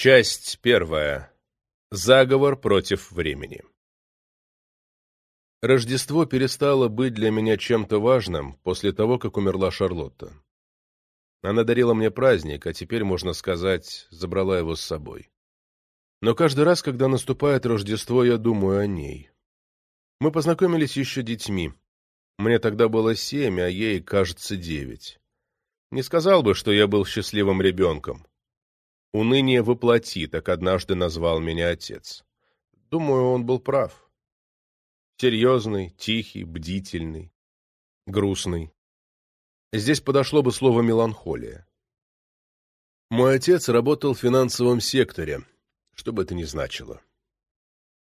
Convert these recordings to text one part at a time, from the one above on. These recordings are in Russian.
Часть первая. Заговор против времени. Рождество перестало быть для меня чем-то важным после того, как умерла Шарлотта. Она дарила мне праздник, а теперь, можно сказать, забрала его с собой. Но каждый раз, когда наступает Рождество, я думаю о ней. Мы познакомились еще детьми. Мне тогда было семь, а ей, кажется, девять. Не сказал бы, что я был счастливым ребенком. «Уныние воплоти», так однажды назвал меня отец. Думаю, он был прав. Серьезный, тихий, бдительный, грустный. Здесь подошло бы слово «меланхолия». Мой отец работал в финансовом секторе, что бы это ни значило.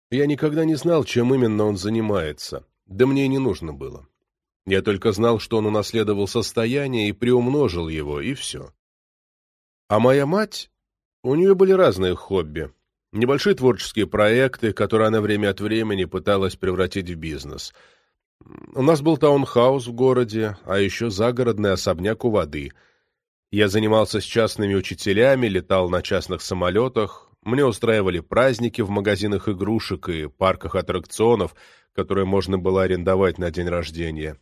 Я никогда не знал, чем именно он занимается, да мне и не нужно было. Я только знал, что он унаследовал состояние и приумножил его, и все. А моя мать у нее были разные хобби. Небольшие творческие проекты, которые она время от времени пыталась превратить в бизнес. У нас был таунхаус в городе, а еще загородный особняк у воды. Я занимался с частными учителями, летал на частных самолетах. Мне устраивали праздники в магазинах игрушек и парках аттракционов, которые можно было арендовать на день рождения.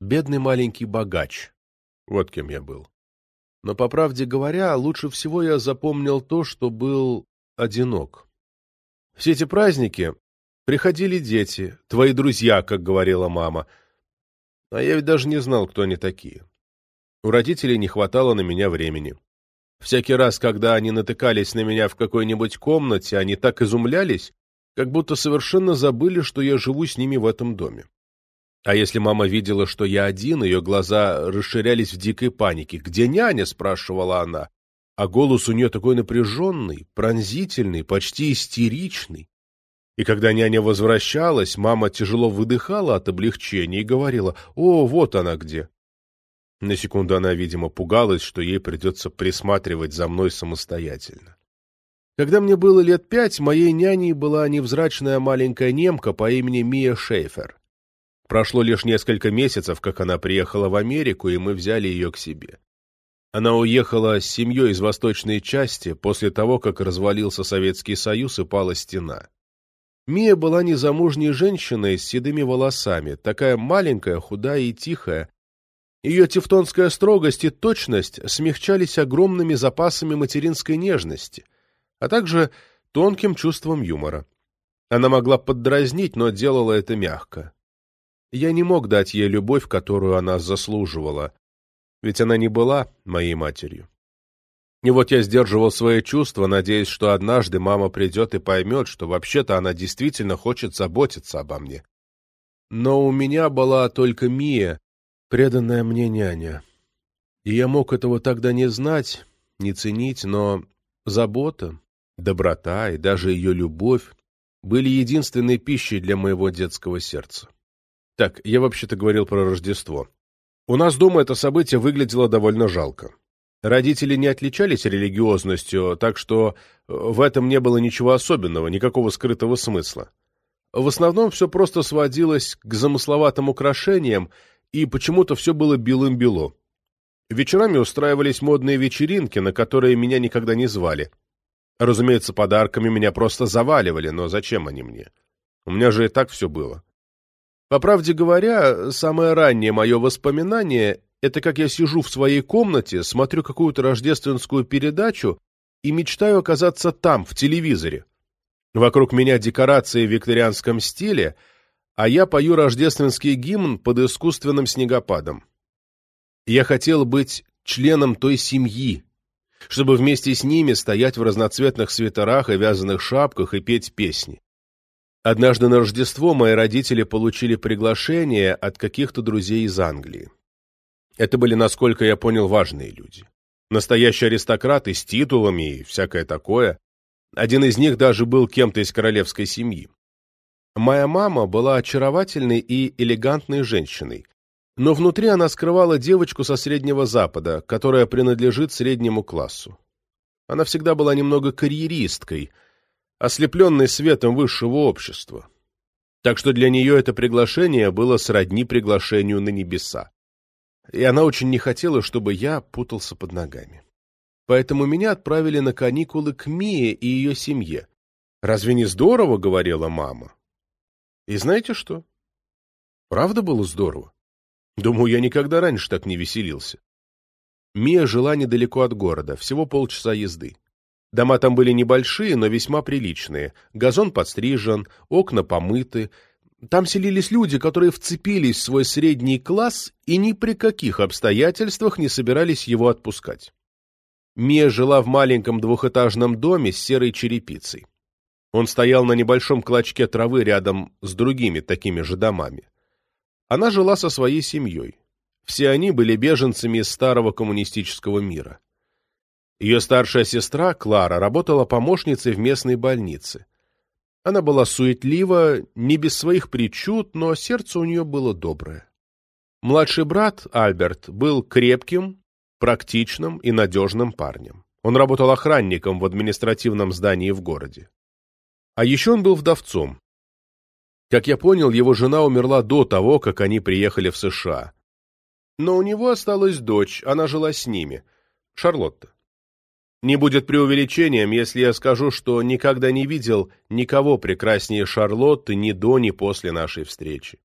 Бедный маленький богач. Вот кем я был. Но, по правде говоря, лучше всего я запомнил то, что был одинок. Все эти праздники приходили дети, твои друзья, как говорила мама. А я ведь даже не знал, кто они такие. У родителей не хватало на меня времени. Всякий раз, когда они натыкались на меня в какой-нибудь комнате, они так изумлялись, как будто совершенно забыли, что я живу с ними в этом доме. А если мама видела, что я один, ее глаза расширялись в дикой панике. «Где няня?» — спрашивала она. А голос у нее такой напряженный, пронзительный, почти истеричный. И когда няня возвращалась, мама тяжело выдыхала от облегчения и говорила «О, вот она где». На секунду она, видимо, пугалась, что ей придется присматривать за мной самостоятельно. Когда мне было лет пять, моей няней была невзрачная маленькая немка по имени Мия Шейфер. Прошло лишь несколько месяцев, как она приехала в Америку, и мы взяли ее к себе. Она уехала с семьей из восточной части после того, как развалился Советский Союз и пала стена. Мия была незамужней женщиной с седыми волосами, такая маленькая, худая и тихая. Ее тевтонская строгость и точность смягчались огромными запасами материнской нежности, а также тонким чувством юмора. Она могла поддразнить, но делала это мягко. Я не мог дать ей любовь, которую она заслуживала, ведь она не была моей матерью. И вот я сдерживал свои чувства, надеясь, что однажды мама придет и поймет, что вообще-то она действительно хочет заботиться обо мне. Но у меня была только Мия, преданная мне няня. И я мог этого тогда не знать, не ценить, но забота, доброта и даже ее любовь были единственной пищей для моего детского сердца. Так, я вообще-то говорил про Рождество. У нас дома это событие выглядело довольно жалко. Родители не отличались религиозностью, так что э, в этом не было ничего особенного, никакого скрытого смысла. В основном все просто сводилось к замысловатым украшениям, и почему-то все было белым-бело. Вечерами устраивались модные вечеринки, на которые меня никогда не звали. Разумеется, подарками меня просто заваливали, но зачем они мне? У меня же и так все было. По правде говоря, самое раннее мое воспоминание — это как я сижу в своей комнате, смотрю какую-то рождественскую передачу и мечтаю оказаться там, в телевизоре. Вокруг меня декорации в викторианском стиле, а я пою рождественский гимн под искусственным снегопадом. Я хотел быть членом той семьи, чтобы вместе с ними стоять в разноцветных свитерах и вязаных шапках и петь песни. Однажды на Рождество мои родители получили приглашение от каких-то друзей из Англии. Это были, насколько я понял, важные люди. Настоящие аристократы с титулами и всякое такое. Один из них даже был кем-то из королевской семьи. Моя мама была очаровательной и элегантной женщиной, но внутри она скрывала девочку со Среднего Запада, которая принадлежит среднему классу. Она всегда была немного карьеристкой – ослепленной светом высшего общества. Так что для нее это приглашение было сродни приглашению на небеса. И она очень не хотела, чтобы я путался под ногами. поэтому меня отправили на каникулы к Мие и ее семье. «Разве не здорово?» — говорила мама. И знаете что? Правда было здорово. Думаю, я никогда раньше так не веселился. Мия жила недалеко от города, всего полчаса езды. Дома там были небольшие, но весьма приличные. Газон подстрижен, окна помыты. Там селились люди, которые вцепились в свой средний класс и ни при каких обстоятельствах не собирались его отпускать. Мия жила в маленьком двухэтажном доме с серой черепицей. Он стоял на небольшом клочке травы рядом с другими такими же домами. Она жила со своей семьей. Все они были беженцами из старого коммунистического мира. Ее старшая сестра, Клара, работала помощницей в местной больнице. Она была суетлива, не без своих причуд, но сердце у нее было доброе. Младший брат, Альберт, был крепким, практичным и надежным парнем. Он работал охранником в административном здании в городе. А еще он был вдовцом. Как я понял, его жена умерла до того, как они приехали в США. Но у него осталась дочь, она жила с ними, Шарлотта. Не будет преувеличением, если я скажу, что никогда не видел никого прекраснее Шарлотты ни до, ни после нашей встречи.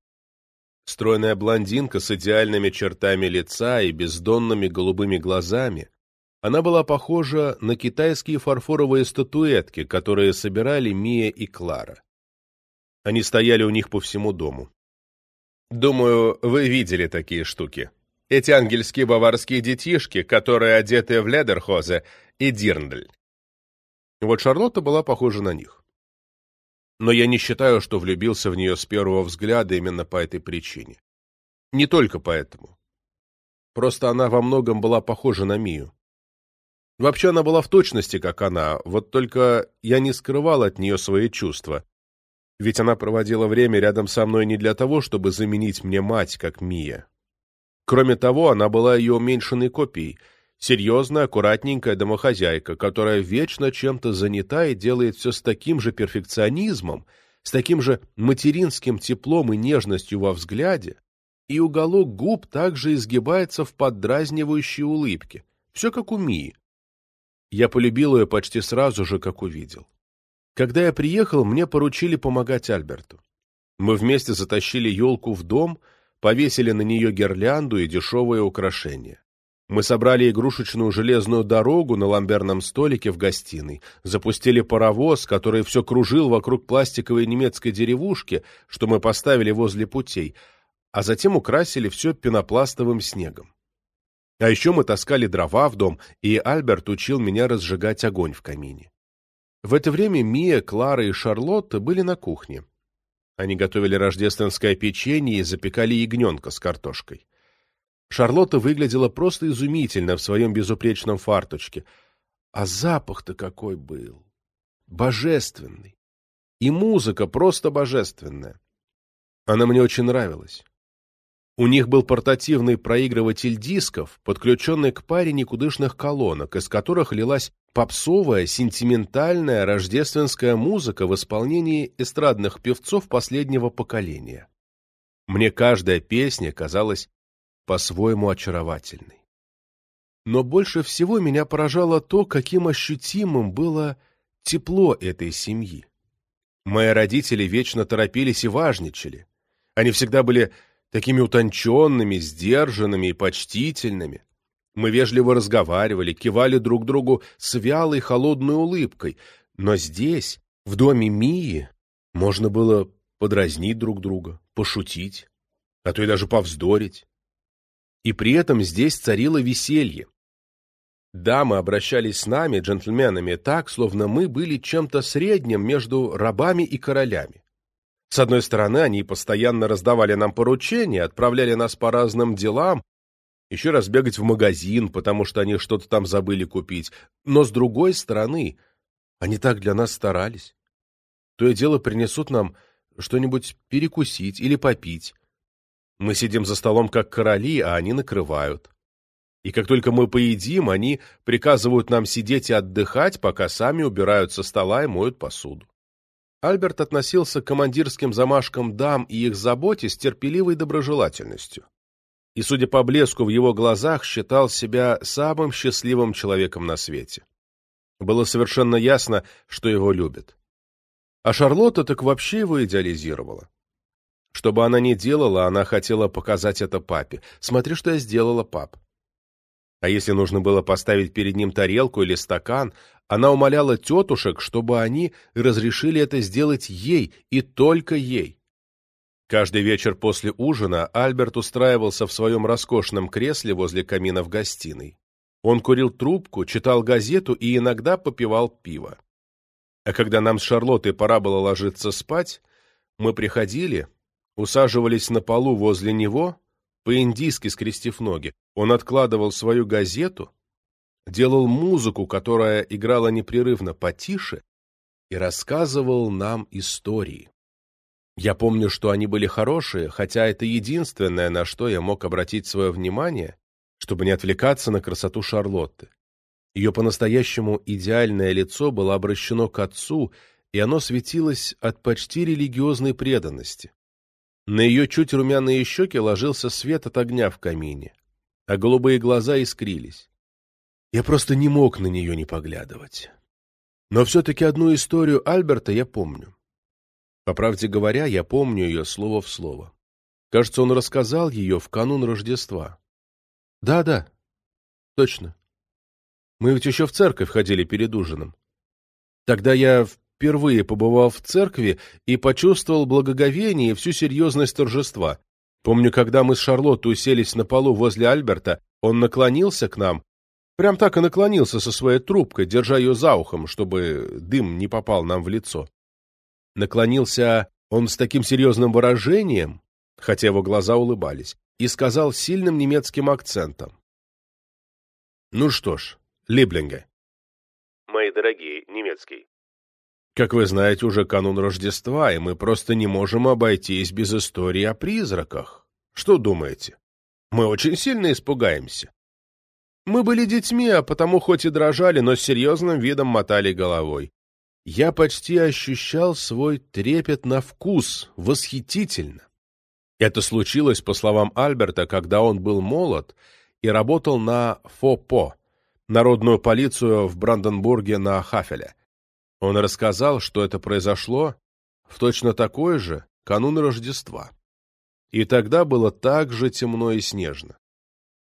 Стройная блондинка с идеальными чертами лица и бездонными голубыми глазами, она была похожа на китайские фарфоровые статуэтки, которые собирали Мия и Клара. Они стояли у них по всему дому. Думаю, вы видели такие штуки. Эти ангельские баварские детишки, которые одеты в ледерхозе и дирндль. Вот Шарлотта была похожа на них. Но я не считаю, что влюбился в нее с первого взгляда именно по этой причине. Не только поэтому. Просто она во многом была похожа на Мию. Вообще она была в точности, как она, вот только я не скрывал от нее свои чувства. Ведь она проводила время рядом со мной не для того, чтобы заменить мне мать, как Мия. Кроме того, она была ее уменьшенной копией, серьезная, аккуратненькая домохозяйка, которая вечно чем-то занята и делает все с таким же перфекционизмом, с таким же материнским теплом и нежностью во взгляде, и уголок губ также изгибается в поддразнивающей улыбке, все как у Мии. Я полюбил ее почти сразу же, как увидел. Когда я приехал, мне поручили помогать Альберту. Мы вместе затащили елку в дом, повесили на нее гирлянду и дешевые украшения. Мы собрали игрушечную железную дорогу на ламберном столике в гостиной, запустили паровоз, который все кружил вокруг пластиковой немецкой деревушки, что мы поставили возле путей, а затем украсили все пенопластовым снегом. А еще мы таскали дрова в дом, и Альберт учил меня разжигать огонь в камине. В это время Мия, Клара и Шарлотта были на кухне. Они готовили рождественское печенье и запекали ягненка с картошкой. Шарлотта выглядела просто изумительно в своем безупречном фарточке. А запах-то какой был! Божественный! И музыка просто божественная. Она мне очень нравилась. У них был портативный проигрыватель дисков, подключенный к паре никудышных колонок, из которых лилась попсовая, сентиментальная рождественская музыка в исполнении эстрадных певцов последнего поколения. Мне каждая песня казалась по-своему очаровательной. Но больше всего меня поражало то, каким ощутимым было тепло этой семьи. Мои родители вечно торопились и важничали. Они всегда были такими утонченными, сдержанными и почтительными. Мы вежливо разговаривали, кивали друг другу с вялой холодной улыбкой, но здесь, в доме Мии, можно было подразнить друг друга, пошутить, а то и даже повздорить. И при этом здесь царило веселье. Дамы обращались с нами, джентльменами, так, словно мы были чем-то средним между рабами и королями. С одной стороны, они постоянно раздавали нам поручения, отправляли нас по разным делам, еще раз бегать в магазин, потому что они что-то там забыли купить. Но с другой стороны, они так для нас старались. То и дело принесут нам что-нибудь перекусить или попить. Мы сидим за столом как короли, а они накрывают. И как только мы поедим, они приказывают нам сидеть и отдыхать, пока сами убирают со стола и моют посуду. Альберт относился к командирским замашкам дам и их заботе с терпеливой доброжелательностью. и, судя по блеску в его глазах, считал себя самым счастливым человеком на свете. Было совершенно ясно, что его любят. А Шарлотта так вообще его идеализировала. Что бы она ни делала, она хотела показать это папе. Смотри, что я сделала, пап. А если нужно было поставить перед ним тарелку или стакан, она умоляла тетушек, чтобы они разрешили это сделать ей и только ей. Каждый вечер после ужина Альберт устраивался в своем роскошном кресле возле камина в гостиной. Он курил трубку, читал газету и иногда попивал пиво. А когда нам с Шарлоттой пора было ложиться спать, мы приходили, усаживались на полу возле него, по-индийски скрестив ноги. Он откладывал свою газету, делал музыку, которая играла непрерывно потише, и рассказывал нам истории. Я помню, что они были хорошие, хотя это единственное, на что я мог обратить свое внимание, чтобы не отвлекаться на красоту Шарлотты. Ее по-настоящему идеальное лицо было обращено к отцу, и оно светилось от почти религиозной преданности. На ее чуть румяные щеки ложился свет от огня в камине, а голубые глаза искрились. Я просто не мог на нее не поглядывать. Но все-таки одну историю Альберта я помню. По правде говоря, я помню ее слово в слово. Кажется, он рассказал ее в канун Рождества. Да-да, точно. Мы ведь еще в церковь ходили перед ужином. Тогда я впервые побывал в церкви и почувствовал благоговение и всю серьезность торжества. Помню, когда мы с Шарлоттой уселись на полу возле Альберта, он наклонился к нам, прям так и наклонился со своей трубкой, держа ее за ухом, чтобы дым не попал нам в лицо. Наклонился он с таким серьезным выражением, хотя его глаза улыбались, и сказал сильным немецким акцентом. «Ну что ж, Либлинге». «Мои дорогие, немецкий». Как вы знаете, уже канун Рождества, и мы просто не можем обойтись без истории о призраках. Что думаете? Мы очень сильно испугаемся. Мы были детьми, а потому хоть и дрожали, но с серьезным видом мотали головой. Я почти ощущал свой трепет на вкус, восхитительно. Это случилось, по словам Альберта, когда он был молод и работал на ФОПО, народную полицию в Бранденбурге на Хафеле. Он рассказал, что это произошло в точно такой же канун Рождества. И тогда было так же темно и снежно.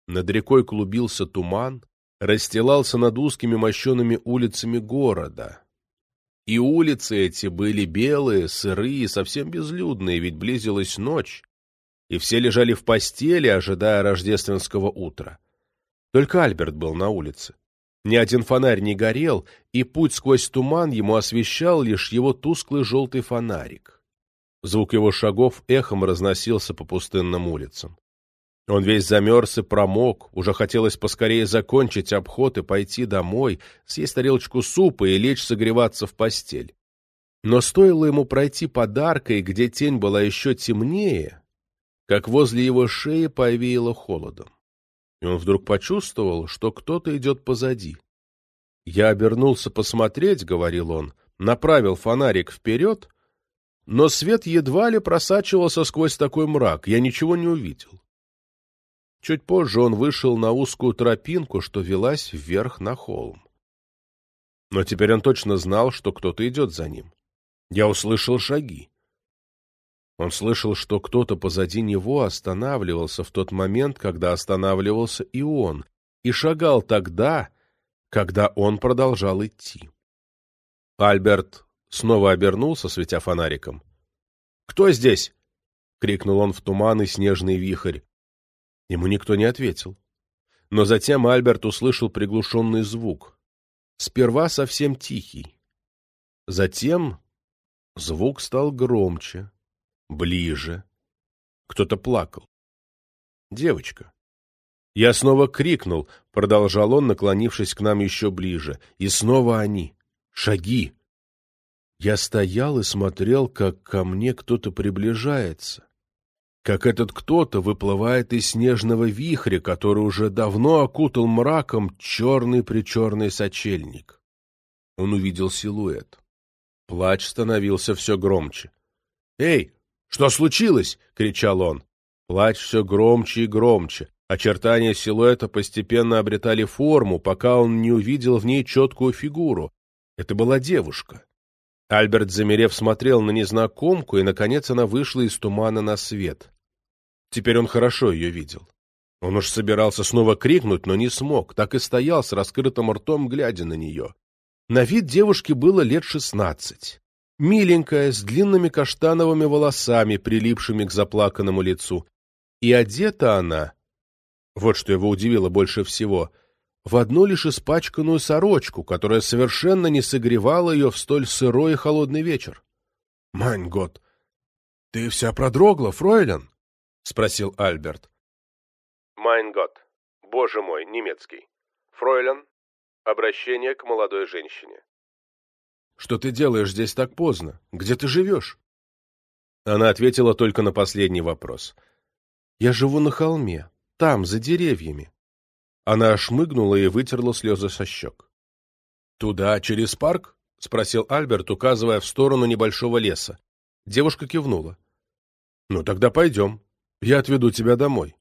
Над рекой клубился туман, расстилался над узкими мощеными улицами города. И улицы эти были белые, сырые, совсем безлюдные, ведь близилась ночь, и все лежали в постели, ожидая рождественского утра. Только Альберт был на улице. Ни один фонарь не горел, и путь сквозь туман ему освещал лишь его тусклый желтый фонарик. Звук его шагов эхом разносился по пустынным улицам. Он весь замерз и промок, уже хотелось поскорее закончить обход и пойти домой, съесть тарелочку супа и лечь согреваться в постель. Но стоило ему пройти подаркой, где тень была еще темнее, как возле его шеи повеяло холодом он вдруг почувствовал, что кто-то идет позади. Я обернулся посмотреть, — говорил он, направил фонарик вперед, но свет едва ли просачивался сквозь такой мрак, я ничего не увидел. Чуть позже он вышел на узкую тропинку, что велась вверх на холм. Но теперь он точно знал, что кто-то идет за ним. Я услышал шаги. Он слышал, что кто-то позади него останавливался в тот момент, когда останавливался и он, и шагал тогда, когда он продолжал идти. Альберт снова обернулся, светя фонариком. «Кто здесь?» — крикнул он в туман и снежный вихрь. Ему никто не ответил. Но затем Альберт услышал приглушенный звук. Сперва совсем тихий. Затем звук стал громче Ближе. Кто-то плакал. Девочка. Я снова крикнул, продолжал он, наклонившись к нам еще ближе. И снова они. Шаги. Я стоял и смотрел, как ко мне кто-то приближается. Как этот кто-то выплывает из снежного вихря, который уже давно окутал мраком черный-причерный сочельник. Он увидел силуэт. Плач становился все громче. «Эй, «Что случилось?» — кричал он. Плач все громче и громче. Очертания силуэта постепенно обретали форму, пока он не увидел в ней четкую фигуру. Это была девушка. Альберт, замерев, смотрел на незнакомку, и, наконец, она вышла из тумана на свет. Теперь он хорошо ее видел. Он уж собирался снова крикнуть, но не смог, так и стоял с раскрытым ртом, глядя на нее. На вид девушки было лет шестнадцать. Миленькая, с длинными каштановыми волосами, прилипшими к заплаканному лицу. И одета она, вот что его удивило больше всего, в одну лишь испачканную сорочку, которая совершенно не согревала ее в столь сырой и холодный вечер. — Мань год, ты вся продрогла, фройлен? — спросил Альберт. — Майн год. Боже мой, немецкий. Фройлен. Обращение к молодой женщине. — Что ты делаешь здесь так поздно? Где ты живешь? Она ответила только на последний вопрос. — Я живу на холме, там, за деревьями. Она ошмыгнула и вытерла слезы со щек. — Туда, через парк? — спросил Альберт, указывая в сторону небольшого леса. Девушка кивнула. — Ну, тогда пойдем. Я отведу тебя домой.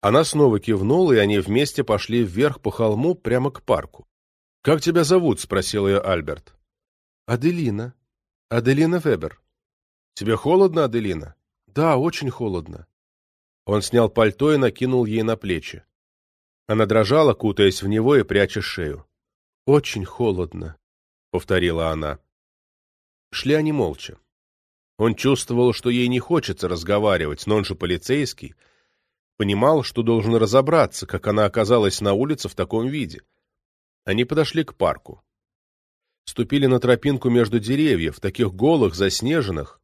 Она снова кивнула, и они вместе пошли вверх по холму прямо к парку. — Как тебя зовут? — спросил ее Альберт. — Аделина. Аделина Вебер. — Тебе холодно, Аделина? — Да, очень холодно. Он снял пальто и накинул ей на плечи. Она дрожала, кутаясь в него и пряча шею. «Очень холодно», — повторила она. Шли они молча. Он чувствовал, что ей не хочется разговаривать, но он же полицейский. Понимал, что должен разобраться, как она оказалась на улице в таком виде. Они подошли к парку. Ступили на тропинку между деревьев, таких голых, заснеженных.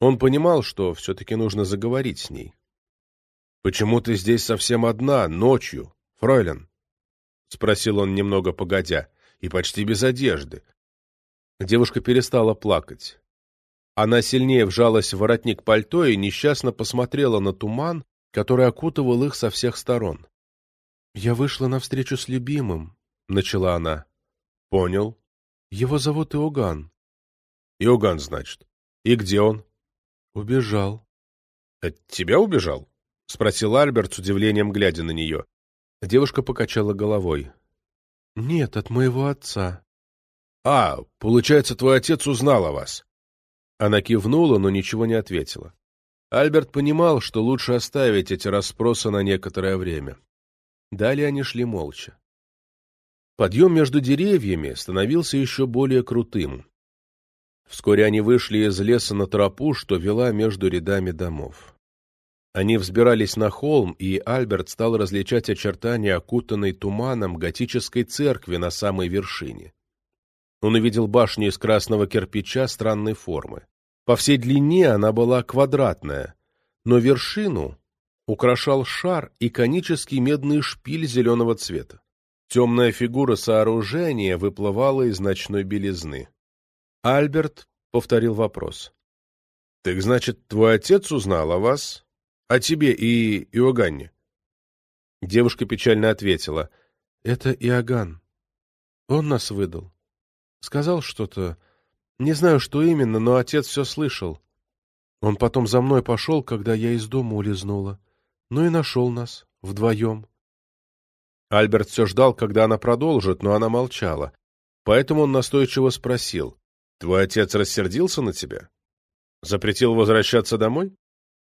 Он понимал, что все-таки нужно заговорить с ней. «Почему ты здесь совсем одна, ночью, фройлен?» — спросил он немного погодя, и почти без одежды. Девушка перестала плакать. Она сильнее вжалась в воротник пальто и несчастно посмотрела на туман, который окутывал их со всех сторон. «Я вышла навстречу с любимым», — начала она. «Понял. Его зовут Иоганн». «Иоганн, значит. И где он?» «Убежал». «От тебя убежал?» — спросил Альберт с удивлением, глядя на нее. Девушка покачала головой. — Нет, от моего отца. — А, получается, твой отец узнал о вас. Она кивнула, но ничего не ответила. Альберт понимал, что лучше оставить эти расспросы на некоторое время. Далее они шли молча. Подъем между деревьями становился еще более крутым. Вскоре они вышли из леса на тропу, что вела между рядами домов. Они взбирались на холм, и Альберт стал различать очертания окутанной туманом готической церкви на самой вершине. Он увидел башню из красного кирпича странной формы. По всей длине она была квадратная, но вершину украшал шар и конический медный шпиль зеленого цвета. Темная фигура сооружения выплывала из ночной белизны. Альберт повторил вопрос. — Так значит, твой отец узнал о вас о тебе и Иоганне. Девушка печально ответила. Это Иоганн. Он нас выдал. Сказал что-то. Не знаю, что именно, но отец все слышал. Он потом за мной пошел, когда я из дома улизнула. Ну и нашел нас. Вдвоем. Альберт все ждал, когда она продолжит, но она молчала. Поэтому он настойчиво спросил. «Твой отец рассердился на тебя? Запретил возвращаться домой?»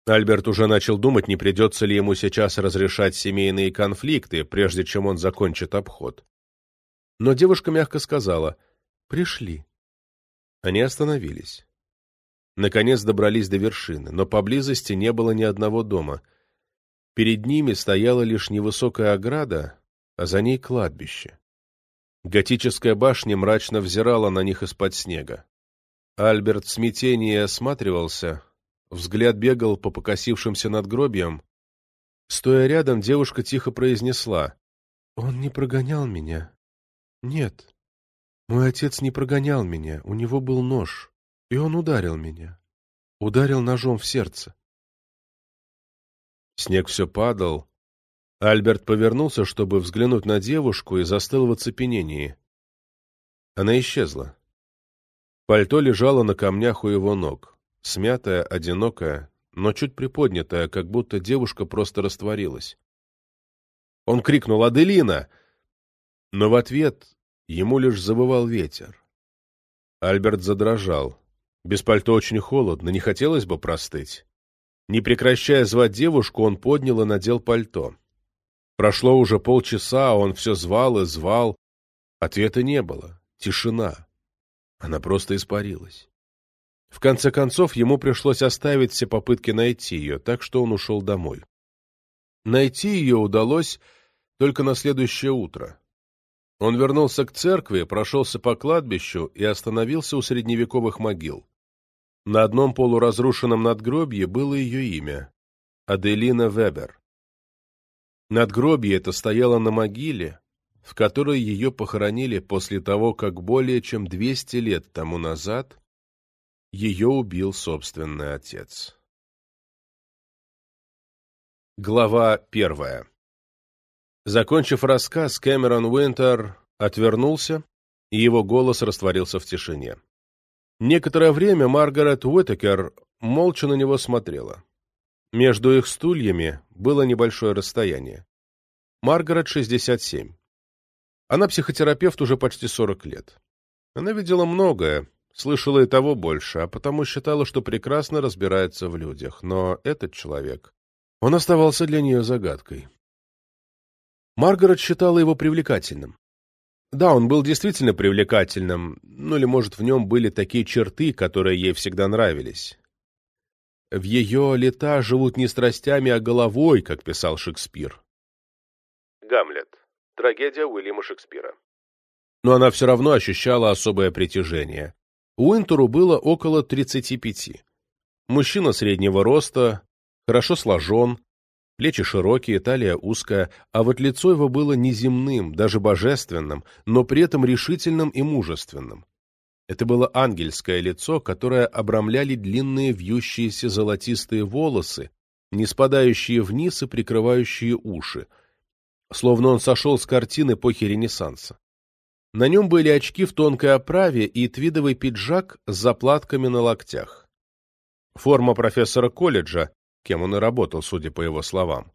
Альберт уже начал думать, не придется ли ему сейчас разрешать семейные конфликты, прежде чем он закончит обход. Но девушка мягко сказала «Пришли». Они остановились. Наконец добрались до вершины, но поблизости не было ни одного дома. Перед ними стояла лишь невысокая ограда, а за ней кладбище. Готическая башня мрачно взирала на них из-под снега. Альберт в смятении осматривался, Взгляд бегал по покосившимся надгробиям. Стоя рядом, девушка тихо произнесла. «Он не прогонял меня. Нет. Мой отец не прогонял меня. У него был нож. И он ударил меня. Ударил ножом в сердце». Снег все падал. Альберт повернулся, чтобы взглянуть на девушку, и застыл в оцепенении. Она исчезла. Пальто лежало на камнях у его ног смятая, одинокая, но чуть приподнятая, как будто девушка просто растворилась. Он крикнул «Аделина!», но в ответ ему лишь забывал ветер. Альберт задрожал. Без пальто очень холодно, не хотелось бы простыть. Не прекращая звать девушку, он поднял и надел пальто. Прошло уже полчаса, а он все звал и звал. Ответа не было. Тишина. Она просто испарилась. В конце концов, ему пришлось оставить все попытки найти ее, так что он ушел домой. Найти ее удалось только на следующее утро. Он вернулся к церкви, прошелся по кладбищу и остановился у средневековых могил. На одном полуразрушенном надгробье было ее имя — Аделина Вебер. Надгробье это стояло на могиле, в которой ее похоронили после того, как более чем 200 лет тому назад ее убил собственный отец. Глава первая Закончив рассказ, Кэмерон Уинтер отвернулся, и его голос растворился в тишине. Некоторое время Маргарет Уитакер молча на него смотрела. Между их стульями было небольшое расстояние. Маргарет 67. Она психотерапевт уже почти 40 лет. Она видела многое, слышала и того больше, а потому считала, что прекрасно разбирается в людях. Но этот человек, он оставался для нее загадкой. Маргарет считала его привлекательным. Да, он был действительно привлекательным, ну или, может, в нем были такие черты, которые ей всегда нравились. В ее лета живут не страстями, а головой, как писал Шекспир. Гамлет. Трагедия Уильяма Шекспира. Но она все равно ощущала особое притяжение. Уинтеру было около 35. Мужчина среднего роста, хорошо сложен, Плечи широкие, талия узкая, а вот лицо его было неземным, даже божественным, но при этом решительным и мужественным. Это было ангельское лицо, которое обрамляли длинные вьющиеся золотистые волосы, не спадающие вниз и прикрывающие уши, словно он сошел с картины эпохи Ренессанса. На нем были очки в тонкой оправе и твидовый пиджак с заплатками на локтях. Форма профессора колледжа, кем он и работал, судя по его словам.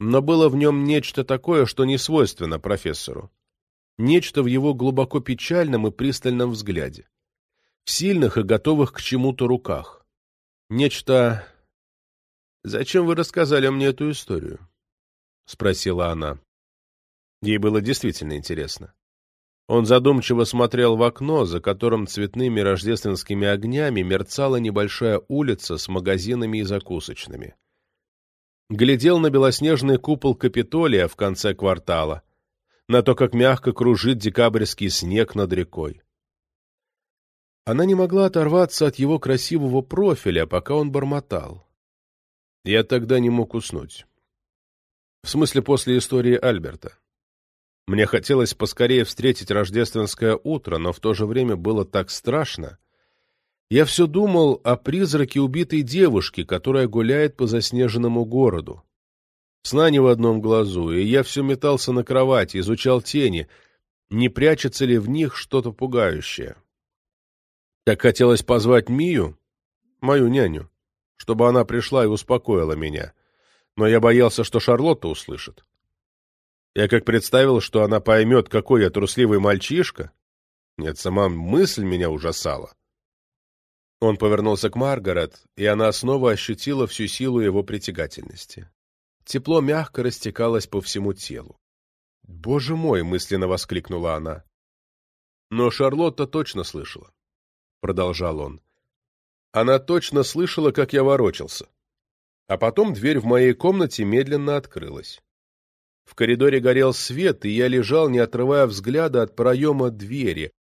Но было в нем нечто такое, что не свойственно профессору. Нечто в его глубоко печальном и пристальном взгляде. В сильных и готовых к чему-то руках. Нечто... «Зачем вы рассказали мне эту историю?» — спросила она. Ей было действительно интересно. Он задумчиво смотрел в окно, за которым цветными рождественскими огнями мерцала небольшая улица с магазинами и закусочными. Глядел на белоснежный купол Капитолия в конце квартала, на то, как мягко кружит декабрьский снег над рекой. Она не могла оторваться от его красивого профиля, пока он бормотал. Я тогда не мог уснуть. В смысле, после истории Альберта. Мне хотелось поскорее встретить рождественское утро, но в то же время было так страшно. Я все думал о призраке убитой девушки, которая гуляет по заснеженному городу. Сна не в одном глазу, и я все метался на кровати, изучал тени, не прячется ли в них что-то пугающее. Так хотелось позвать Мию, мою няню, чтобы она пришла и успокоила меня, но я боялся, что Шарлотта услышит. Я как представил, что она поймет, какой я трусливый мальчишка. Нет, сама мысль меня ужасала. Он повернулся к Маргарет, и она снова ощутила всю силу его притягательности. Тепло мягко растекалось по всему телу. «Боже мой!» — мысленно воскликнула она. «Но Шарлотта точно слышала», — продолжал он. «Она точно слышала, как я ворочался. А потом дверь в моей комнате медленно открылась. В коридоре горел свет, и я лежал, не отрывая взгляда от проема двери,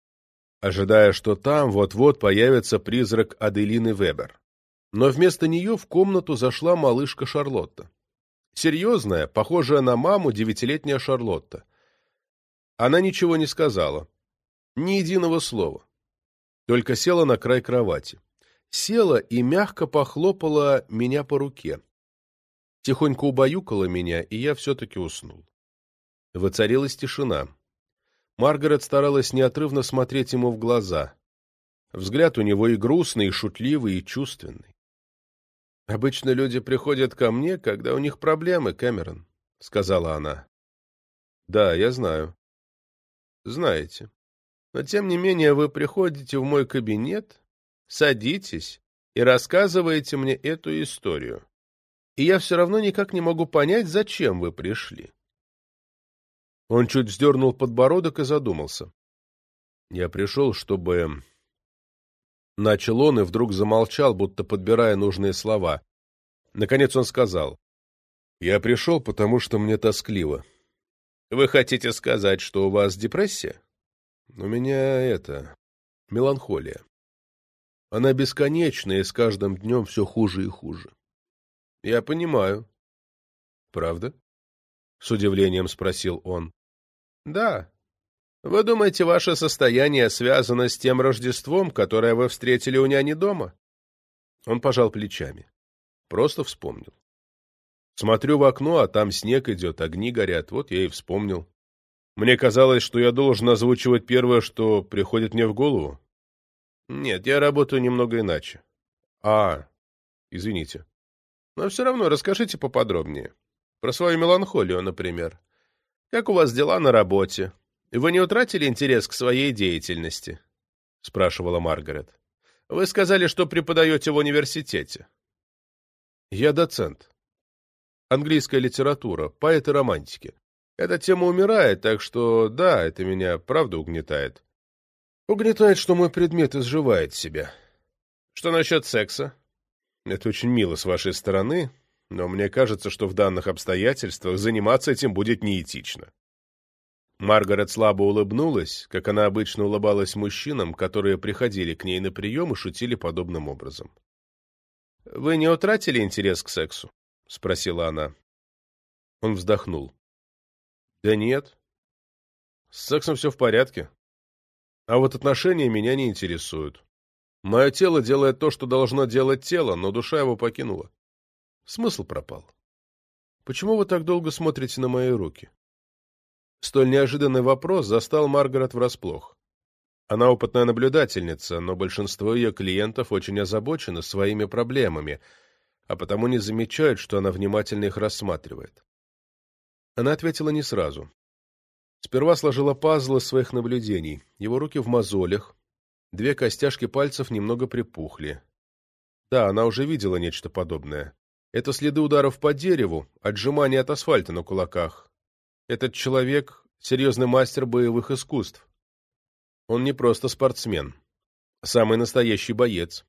ожидая, что там вот-вот появится призрак Аделины Вебер. Но вместо нее в комнату зашла малышка Шарлотта. Серьезная, похожая на маму девятилетняя Шарлотта. Она ничего не сказала. Ни единого слова. Только села на край кровати. Села и мягко похлопала меня по руке тихонько убаюкала меня, и я все-таки уснул. Воцарилась тишина. Маргарет старалась неотрывно смотреть ему в глаза. Взгляд у него и грустный, и шутливый, и чувственный. «Обычно люди приходят ко мне, когда у них проблемы, Кэмерон», — сказала она. «Да, я знаю». «Знаете. Но, тем не менее, вы приходите в мой кабинет, садитесь и рассказываете мне эту историю. И я все равно никак не могу понять, зачем вы пришли». Он чуть вздернул подбородок и задумался. «Я пришел, чтобы Начал он и вдруг замолчал, будто подбирая нужные слова. Наконец он сказал. «Я пришел, потому что мне тоскливо». «Вы хотите сказать, что у вас депрессия?» «У меня это... меланхолия. Она бесконечна, и с каждым днем все хуже и хуже». «Я понимаю». «Правда?» — с удивлением спросил он. «Да, вы думаете, ваше состояние связано с тем Рождеством, которое вы встретили у няни дома? Он пожал плечами. Просто вспомнил. Смотрю в окно, а там снег идет, огни горят. Вот я и вспомнил. Мне казалось, что я должен озвучивать первое, что приходит мне в голову. Нет, я работаю немного иначе. А, извините. Но все равно расскажите поподробнее. Про свою меланхолию, например. Как у вас дела на работе? «Вы не утратили интерес к своей деятельности?» — спрашивала Маргарет. «Вы сказали, что преподаете в университете». «Я доцент. Английская литература, поэт и романтики. Эта тема умирает, так что, да, это меня правда угнетает. Угнетает, что мой предмет изживает себя. Что насчет секса? Это очень мило с вашей стороны, но мне кажется, что в данных обстоятельствах заниматься этим будет неэтично. Маргарет слабо улыбнулась, как она обычно улыбалась мужчинам, которые приходили к ней на прием и шутили подобным образом. «Вы не утратили интерес к сексу?» — спросила она. Он вздохнул. «Да нет. С сексом все в порядке. А вот отношения меня не интересуют. Мое тело делает то, что должно делать тело, но душа его покинула. Смысл пропал. Почему вы так долго смотрите на мои руки?» Столь неожиданный вопрос застал Маргарет врасплох. Она опытная наблюдательница, но большинство ее клиентов очень озабочены своими проблемами, а потому не замечают, что она внимательно их рассматривает. Она ответила не сразу. Сперва сложила пазлы своих наблюдений. Его руки в мозолях, две костяшки пальцев немного припухли. Да, она уже видела нечто подобное. Это следы ударов по дереву, отжимания от асфальта на кулаках, этот человек — серьезный мастер боевых искусств. Он не просто спортсмен. Самый настоящий боец.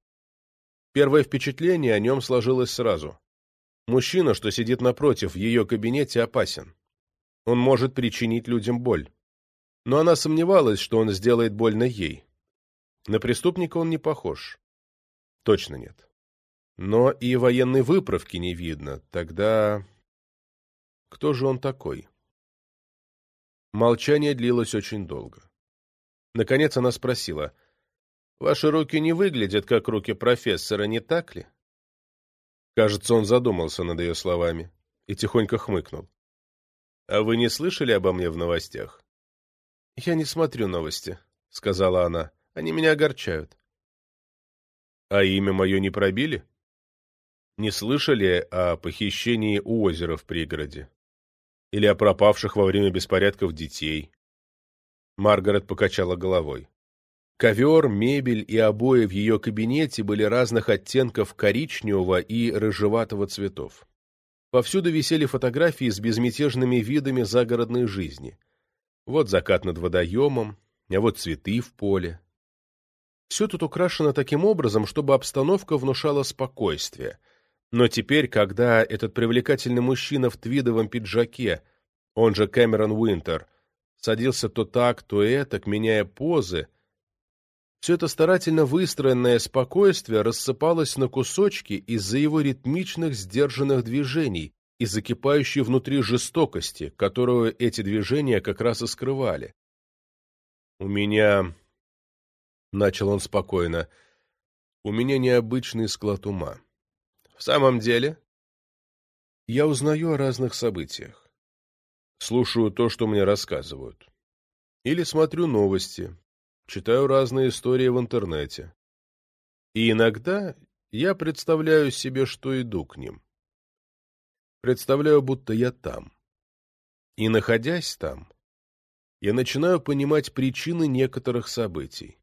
Первое впечатление о нем сложилось сразу. Мужчина, что сидит напротив в ее кабинете, опасен. Он может причинить людям боль. Но она сомневалась, что он сделает больно ей. На преступника он не похож. Точно нет. Но и военной выправки не видно. Тогда... Кто же он такой? Молчание длилось очень долго. Наконец она спросила, «Ваши руки не выглядят, как руки профессора, не так ли?» Кажется, он задумался над ее словами и тихонько хмыкнул. «А вы не слышали обо мне в новостях?» «Я не смотрю новости», — сказала она. «Они меня огорчают». «А имя мое не пробили?» «Не слышали о похищении у озера в пригороде?» Или о пропавших во время беспорядков детей. Маргарет покачала головой. Ковер, мебель и обои в ее кабинете были разных оттенков коричневого и рыжеватого цветов. Повсюду висели фотографии с безмятежными видами загородной жизни. Вот закат над водоемом, а вот цветы в поле. Все тут украшено таким образом, чтобы обстановка внушала спокойствие — но теперь, когда этот привлекательный мужчина в твидовом пиджаке, он же Кэмерон Уинтер, садился то так, то этак, меняя позы, все это старательно выстроенное спокойствие рассыпалось на кусочки из-за его ритмичных, сдержанных движений и закипающей внутри жестокости, которую эти движения как раз и скрывали. «У меня...» — начал он спокойно. «У меня необычный склад ума. В самом деле? Я узнаю о разных событиях. Слушаю то, что мне рассказывают. Или смотрю новости, читаю разные истории в интернете. И иногда я представляю себе, что иду к ним. Представляю, будто я там. И, находясь там, я начинаю понимать причины некоторых событий,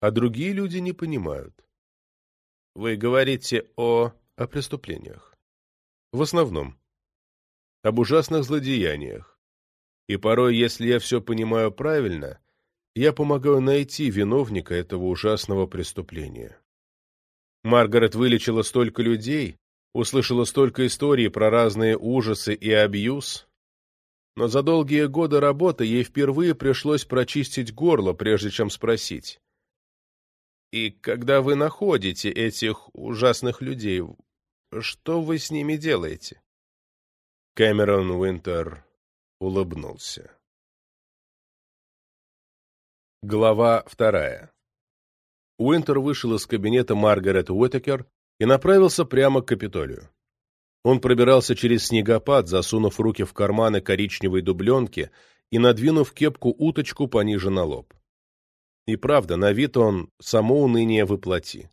а другие люди не понимают. Вы говорите о... о преступлениях. В основном. Об ужасных злодеяниях. И порой, если я все понимаю правильно, я помогаю найти виновника этого ужасного преступления. Маргарет вылечила столько людей, услышала столько историй про разные ужасы и абьюз, но за долгие годы работы ей впервые пришлось прочистить горло, прежде чем спросить. «И когда вы находите этих ужасных людей, что вы с ними делаете?» Кэмерон Уинтер улыбнулся. Глава вторая Уинтер вышел из кабинета Маргарет Уитакер и направился прямо к Капитолию. Он пробирался через снегопад, засунув руки в карманы коричневой дубленки и надвинув кепку-уточку пониже на лоб. И правда, на вид он само уныние воплоти.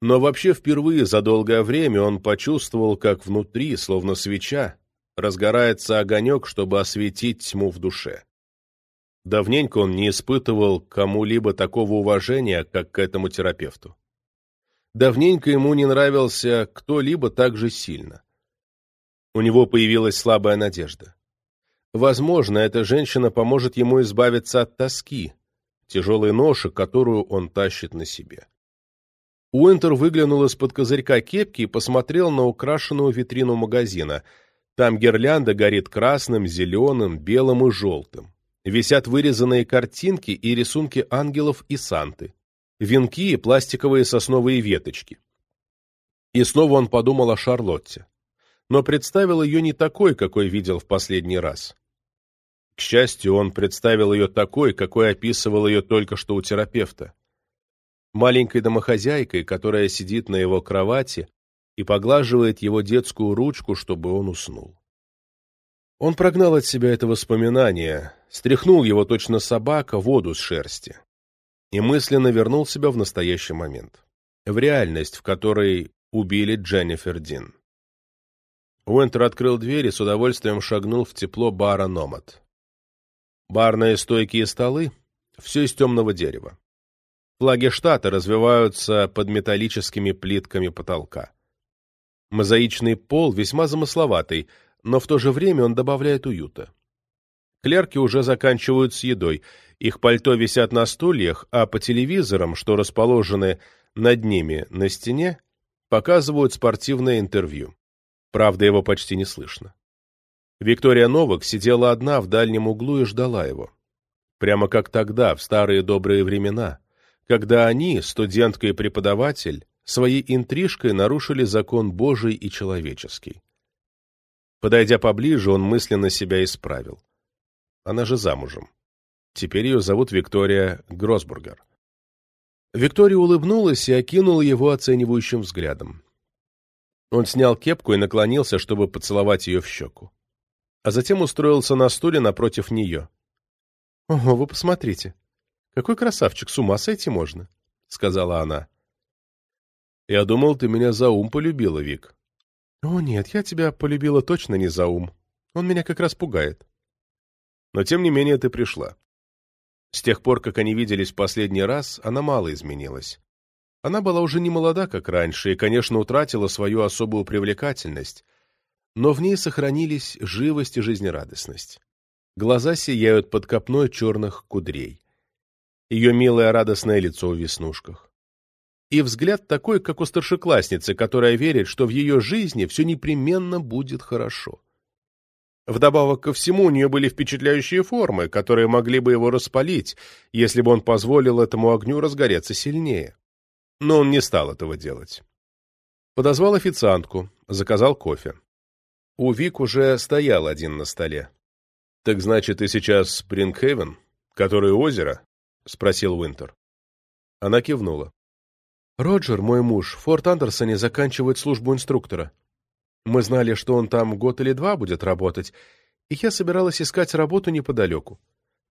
Но вообще впервые за долгое время он почувствовал, как внутри, словно свеча, разгорается огонек, чтобы осветить тьму в душе. Давненько он не испытывал кому-либо такого уважения, как к этому терапевту. Давненько ему не нравился кто-либо так же сильно. У него появилась слабая надежда. Возможно, эта женщина поможет ему избавиться от тоски, тяжелой ноши, которую он тащит на себе. Уинтер выглянул из-под козырька кепки и посмотрел на украшенную витрину магазина. Там гирлянда горит красным, зеленым, белым и желтым висят вырезанные картинки и рисунки ангелов и санты, венки и пластиковые сосновые веточки. И снова он подумал о Шарлотте, но представил ее не такой, какой видел в последний раз. К счастью, он представил ее такой, какой описывал ее только что у терапевта. Маленькой домохозяйкой, которая сидит на его кровати и поглаживает его детскую ручку, чтобы он уснул. Он прогнал от себя это воспоминание, стряхнул его точно собака воду с шерсти и мысленно вернул себя в настоящий момент, в реальность, в которой убили Дженнифер Дин. Уэнтер открыл дверь и с удовольствием шагнул в тепло бара «Номад». Барные стойки и столы — все из темного дерева. Флаги штата развиваются под металлическими плитками потолка. Мозаичный пол весьма замысловатый — но в то же время он добавляет уюта. Клерки уже заканчивают с едой, их пальто висят на стульях, а по телевизорам, что расположены над ними на стене, показывают спортивное интервью. Правда, его почти не слышно. Виктория Новак сидела одна в дальнем углу и ждала его. Прямо как тогда, в старые добрые времена, когда они, студентка и преподаватель, своей интрижкой нарушили закон Божий и человеческий. Подойдя поближе, он мысленно себя исправил. Она же замужем. Теперь ее зовут Виктория Гросбургер. Виктория улыбнулась и окинула его оценивающим взглядом. Он снял кепку и наклонился, чтобы поцеловать ее в щеку. А затем устроился на стуле напротив нее. — Ого, вы посмотрите. Какой красавчик, с ума сойти можно, — сказала она. — Я думал, ты меня за ум полюбила, Вик. «О, нет, я тебя полюбила точно не за ум. Он меня как раз пугает». «Но тем не менее ты пришла. С тех пор, как они виделись в последний раз, она мало изменилась. Она была уже не молода, как раньше, и, конечно, утратила свою особую привлекательность, но в ней сохранились живость и жизнерадостность. Глаза сияют под копной черных кудрей. Ее милое радостное лицо в веснушках и взгляд такой, как у старшеклассницы, которая верит, что в ее жизни все непременно будет хорошо. Вдобавок ко всему, у нее были впечатляющие формы, которые могли бы его распалить, если бы он позволил этому огню разгореться сильнее. Но он не стал этого делать. Подозвал официантку, заказал кофе. У Вик уже стоял один на столе. — Так значит, ты сейчас Спрингхевен, который озеро? — спросил Уинтер. Она кивнула. Роджер, мой муж, в Форт Андерсоне заканчивает службу инструктора. Мы знали, что он там год или два будет работать, и я собиралась искать работу неподалеку.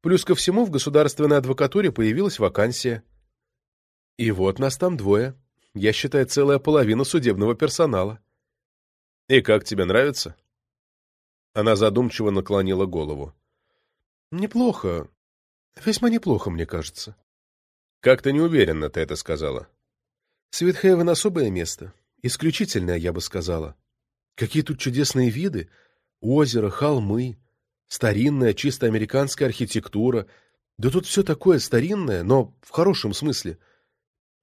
Плюс ко всему в государственной адвокатуре появилась вакансия. И вот нас там двое. Я считаю, целая половина судебного персонала. И как тебе нравится? Она задумчиво наклонила голову. Неплохо. Весьма неплохо, мне кажется. Как ты неуверенно ты это сказала? Свитхейвен — особое место. Исключительное, я бы сказала. Какие тут чудесные виды. Озеро, холмы, старинная, чисто американская архитектура. Да тут все такое старинное, но в хорошем смысле.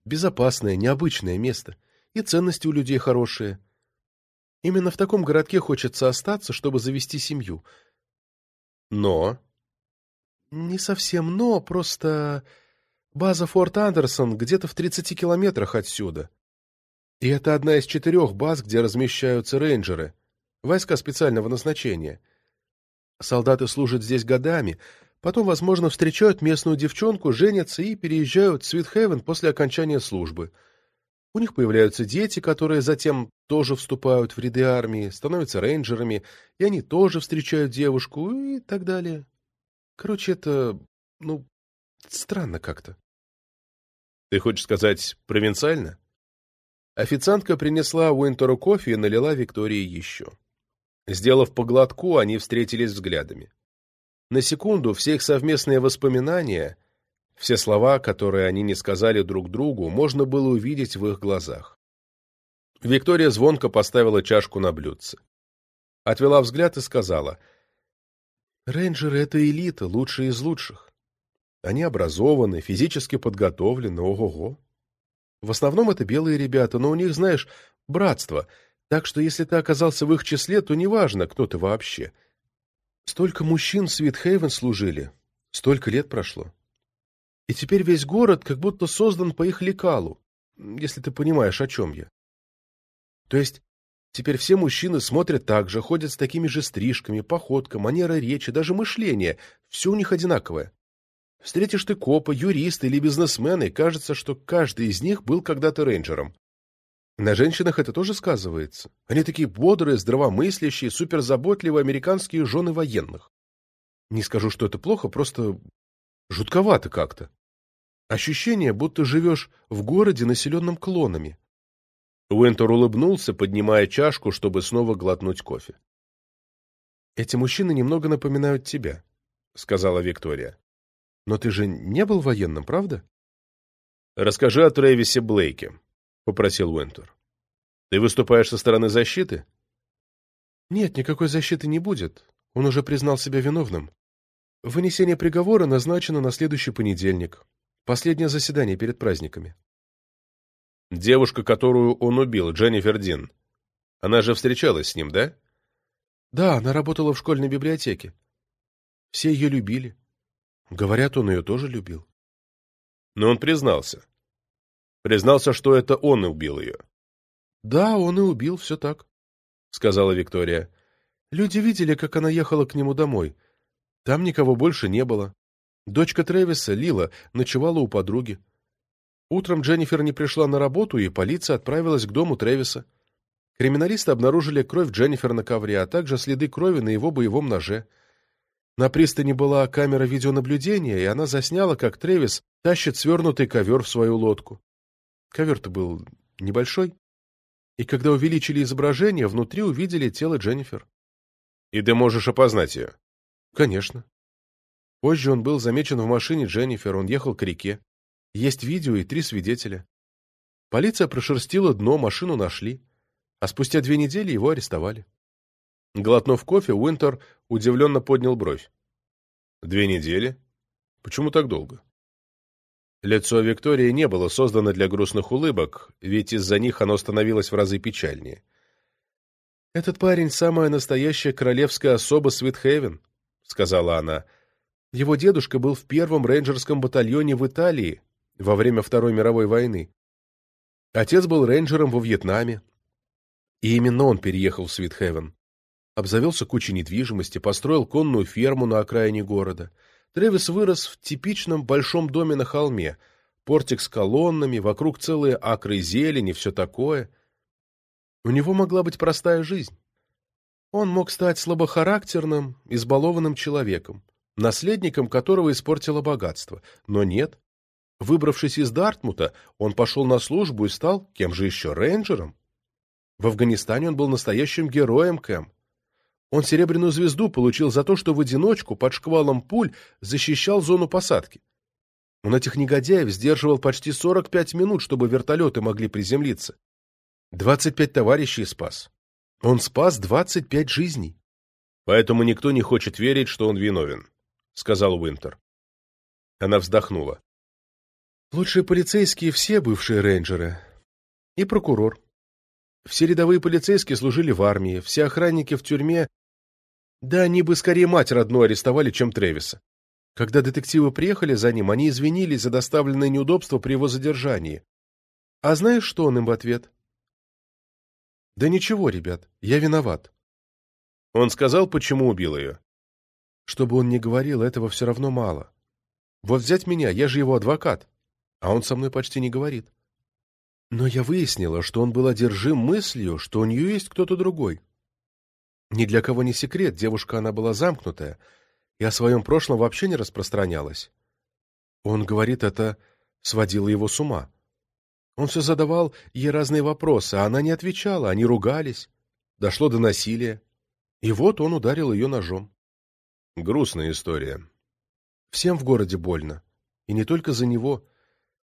Безопасное, необычное место. И ценности у людей хорошие. Именно в таком городке хочется остаться, чтобы завести семью. Но... Не совсем но, просто... База Форт Андерсон где-то в 30 километрах отсюда. И это одна из четырех баз, где размещаются рейнджеры, войска специального назначения. Солдаты служат здесь годами, потом, возможно, встречают местную девчонку, женятся и переезжают в Свитхевен после окончания службы. У них появляются дети, которые затем тоже вступают в ряды армии, становятся рейнджерами, и они тоже встречают девушку и так далее. Короче, это, ну, странно как-то. Ты хочешь сказать провинциально? Официантка принесла Уинтеру кофе и налила Виктории еще. Сделав по глотку, они встретились взглядами. На секунду все их совместные воспоминания, все слова, которые они не сказали друг другу, можно было увидеть в их глазах. Виктория звонко поставила чашку на блюдце. Отвела взгляд и сказала, «Рейнджеры — это элита, лучшие из лучших. Они образованы, физически подготовлены, ого-го. В основном это белые ребята, но у них, знаешь, братство, так что если ты оказался в их числе, то неважно, кто ты вообще. Столько мужчин в Свитхейвен служили, столько лет прошло. И теперь весь город как будто создан по их лекалу, если ты понимаешь, о чем я. То есть теперь все мужчины смотрят так же, ходят с такими же стрижками, походка, манера речи, даже мышление, все у них одинаковое. Встретишь ты копа, юриста или бизнесмена, и кажется, что каждый из них был когда-то рейнджером. На женщинах это тоже сказывается. Они такие бодрые, здравомыслящие, суперзаботливые американские жены военных. Не скажу, что это плохо, просто жутковато как-то. Ощущение, будто живешь в городе, населенном клонами. Уинтер улыбнулся, поднимая чашку, чтобы снова глотнуть кофе. «Эти мужчины немного напоминают тебя», — сказала Виктория. Но ты же не был военным, правда? Расскажи о Трэвисе Блейке, попросил Уинтер. Ты выступаешь со стороны защиты? Нет, никакой защиты не будет. Он уже признал себя виновным. Вынесение приговора назначено на следующий понедельник. Последнее заседание перед праздниками. Девушка, которую он убил, Дженнифер Дин. Она же встречалась с ним, да? Да, она работала в школьной библиотеке. Все ее любили. Говорят, он ее тоже любил. Но он признался. Признался, что это он убил ее. Да, он и убил, все так, — сказала Виктория. Люди видели, как она ехала к нему домой. Там никого больше не было. Дочка Трэвиса, Лила, ночевала у подруги. Утром Дженнифер не пришла на работу, и полиция отправилась к дому Трэвиса. Криминалисты обнаружили кровь Дженнифер на ковре, а также следы крови на его боевом ноже — на пристани была камера видеонаблюдения, и она засняла, как Тревис тащит свернутый ковер в свою лодку. Ковер-то был небольшой. И когда увеличили изображение, внутри увидели тело Дженнифер. И ты можешь опознать ее? Конечно. Позже он был замечен в машине Дженнифер, он ехал к реке. Есть видео и три свидетеля. Полиция прошерстила дно, машину нашли. А спустя две недели его арестовали. Глотнув кофе, Уинтер удивленно поднял бровь. «Две недели? Почему так долго?» Лицо Виктории не было создано для грустных улыбок, ведь из-за них оно становилось в разы печальнее. «Этот парень — самая настоящая королевская особа Свитхевен», — сказала она. «Его дедушка был в первом рейнджерском батальоне в Италии во время Второй мировой войны. Отец был рейнджером во Вьетнаме. И именно он переехал в Свитхевен обзавелся кучей недвижимости, построил конную ферму на окраине города. Тревис вырос в типичном большом доме на холме, портик с колоннами, вокруг целые акры зелени, все такое. У него могла быть простая жизнь. Он мог стать слабохарактерным, избалованным человеком, наследником которого испортило богатство. Но нет. Выбравшись из Дартмута, он пошел на службу и стал, кем же еще, рейнджером. В Афганистане он был настоящим героем, Кэм. Он серебряную звезду получил за то, что в одиночку под шквалом пуль защищал зону посадки. Он этих негодяев сдерживал почти 45 минут, чтобы вертолеты могли приземлиться. 25 товарищей спас. Он спас 25 жизней. Поэтому никто не хочет верить, что он виновен, — сказал Уинтер. Она вздохнула. Лучшие полицейские все бывшие рейнджеры. И прокурор. Все рядовые полицейские служили в армии, все охранники в тюрьме. Да они бы скорее мать родную арестовали, чем Тревиса. Когда детективы приехали за ним, они извинились за доставленные неудобства при его задержании. А знаешь, что он им в ответ? Да ничего, ребят, я виноват. Он сказал, почему убил ее? Чтобы он не говорил, этого все равно мало. Вот взять меня, я же его адвокат, а он со мной почти не говорит. Но я выяснила, что он был одержим мыслью, что у нее есть кто-то другой. Ни для кого не секрет, девушка она была замкнутая, и о своем прошлом вообще не распространялась. Он говорит, это сводило его с ума. Он все задавал ей разные вопросы, а она не отвечала, они ругались. Дошло до насилия. И вот он ударил ее ножом. Грустная история. Всем в городе больно. И не только за него.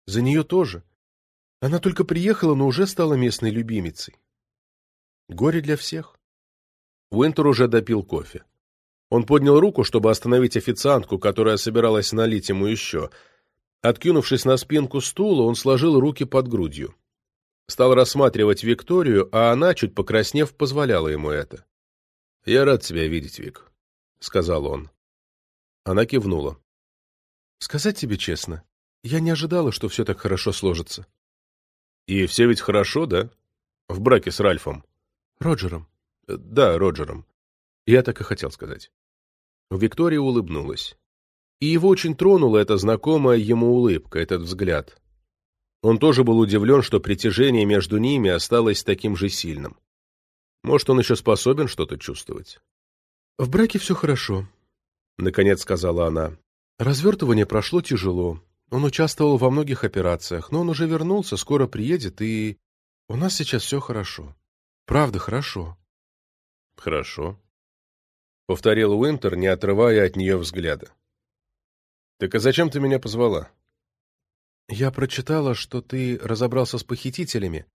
За нее тоже. Она только приехала, но уже стала местной любимицей. Горе для всех. Уинтер уже допил кофе. Он поднял руку, чтобы остановить официантку, которая собиралась налить ему еще. Откинувшись на спинку стула, он сложил руки под грудью. Стал рассматривать Викторию, а она, чуть покраснев, позволяла ему это. — Я рад тебя видеть, Вик, — сказал он. Она кивнула. — Сказать тебе честно, я не ожидала, что все так хорошо сложится. — И все ведь хорошо, да? В браке с Ральфом. — Роджером. — Да, Роджером. Я так и хотел сказать. Виктория улыбнулась. И его очень тронула эта знакомая ему улыбка, этот взгляд. Он тоже был удивлен, что притяжение между ними осталось таким же сильным. Может, он еще способен что-то чувствовать? — В браке все хорошо, — наконец сказала она. Развертывание прошло тяжело. Он участвовал во многих операциях, но он уже вернулся, скоро приедет, и... У нас сейчас все хорошо. Правда, хорошо. — Хорошо, — повторил Уинтер, не отрывая от нее взгляда. «Так а зачем ты меня позвала?» «Я прочитала, что ты разобрался с похитителями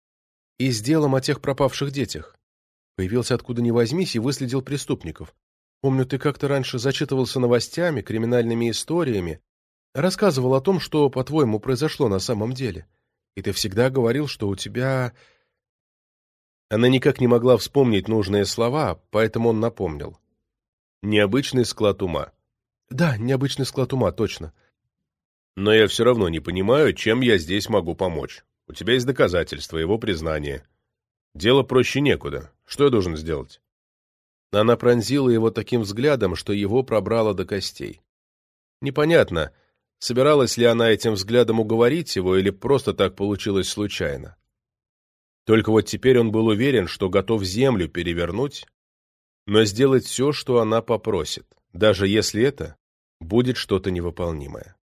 и с делом о тех пропавших детях. Появился откуда ни возьмись и выследил преступников. Помню, ты как-то раньше зачитывался новостями, криминальными историями, рассказывал о том, что, по-твоему, произошло на самом деле. И ты всегда говорил, что у тебя...» Она никак не могла вспомнить нужные слова, поэтому он напомнил. Необычный склад ума. Да, необычный склад ума, точно. Но я все равно не понимаю, чем я здесь могу помочь. У тебя есть доказательства, его признание. Дело проще некуда. Что я должен сделать? Она пронзила его таким взглядом, что его пробрало до костей. Непонятно, собиралась ли она этим взглядом уговорить его или просто так получилось случайно. Только вот теперь он был уверен, что готов землю перевернуть, но сделать все, что она попросит, даже если это будет что-то невыполнимое.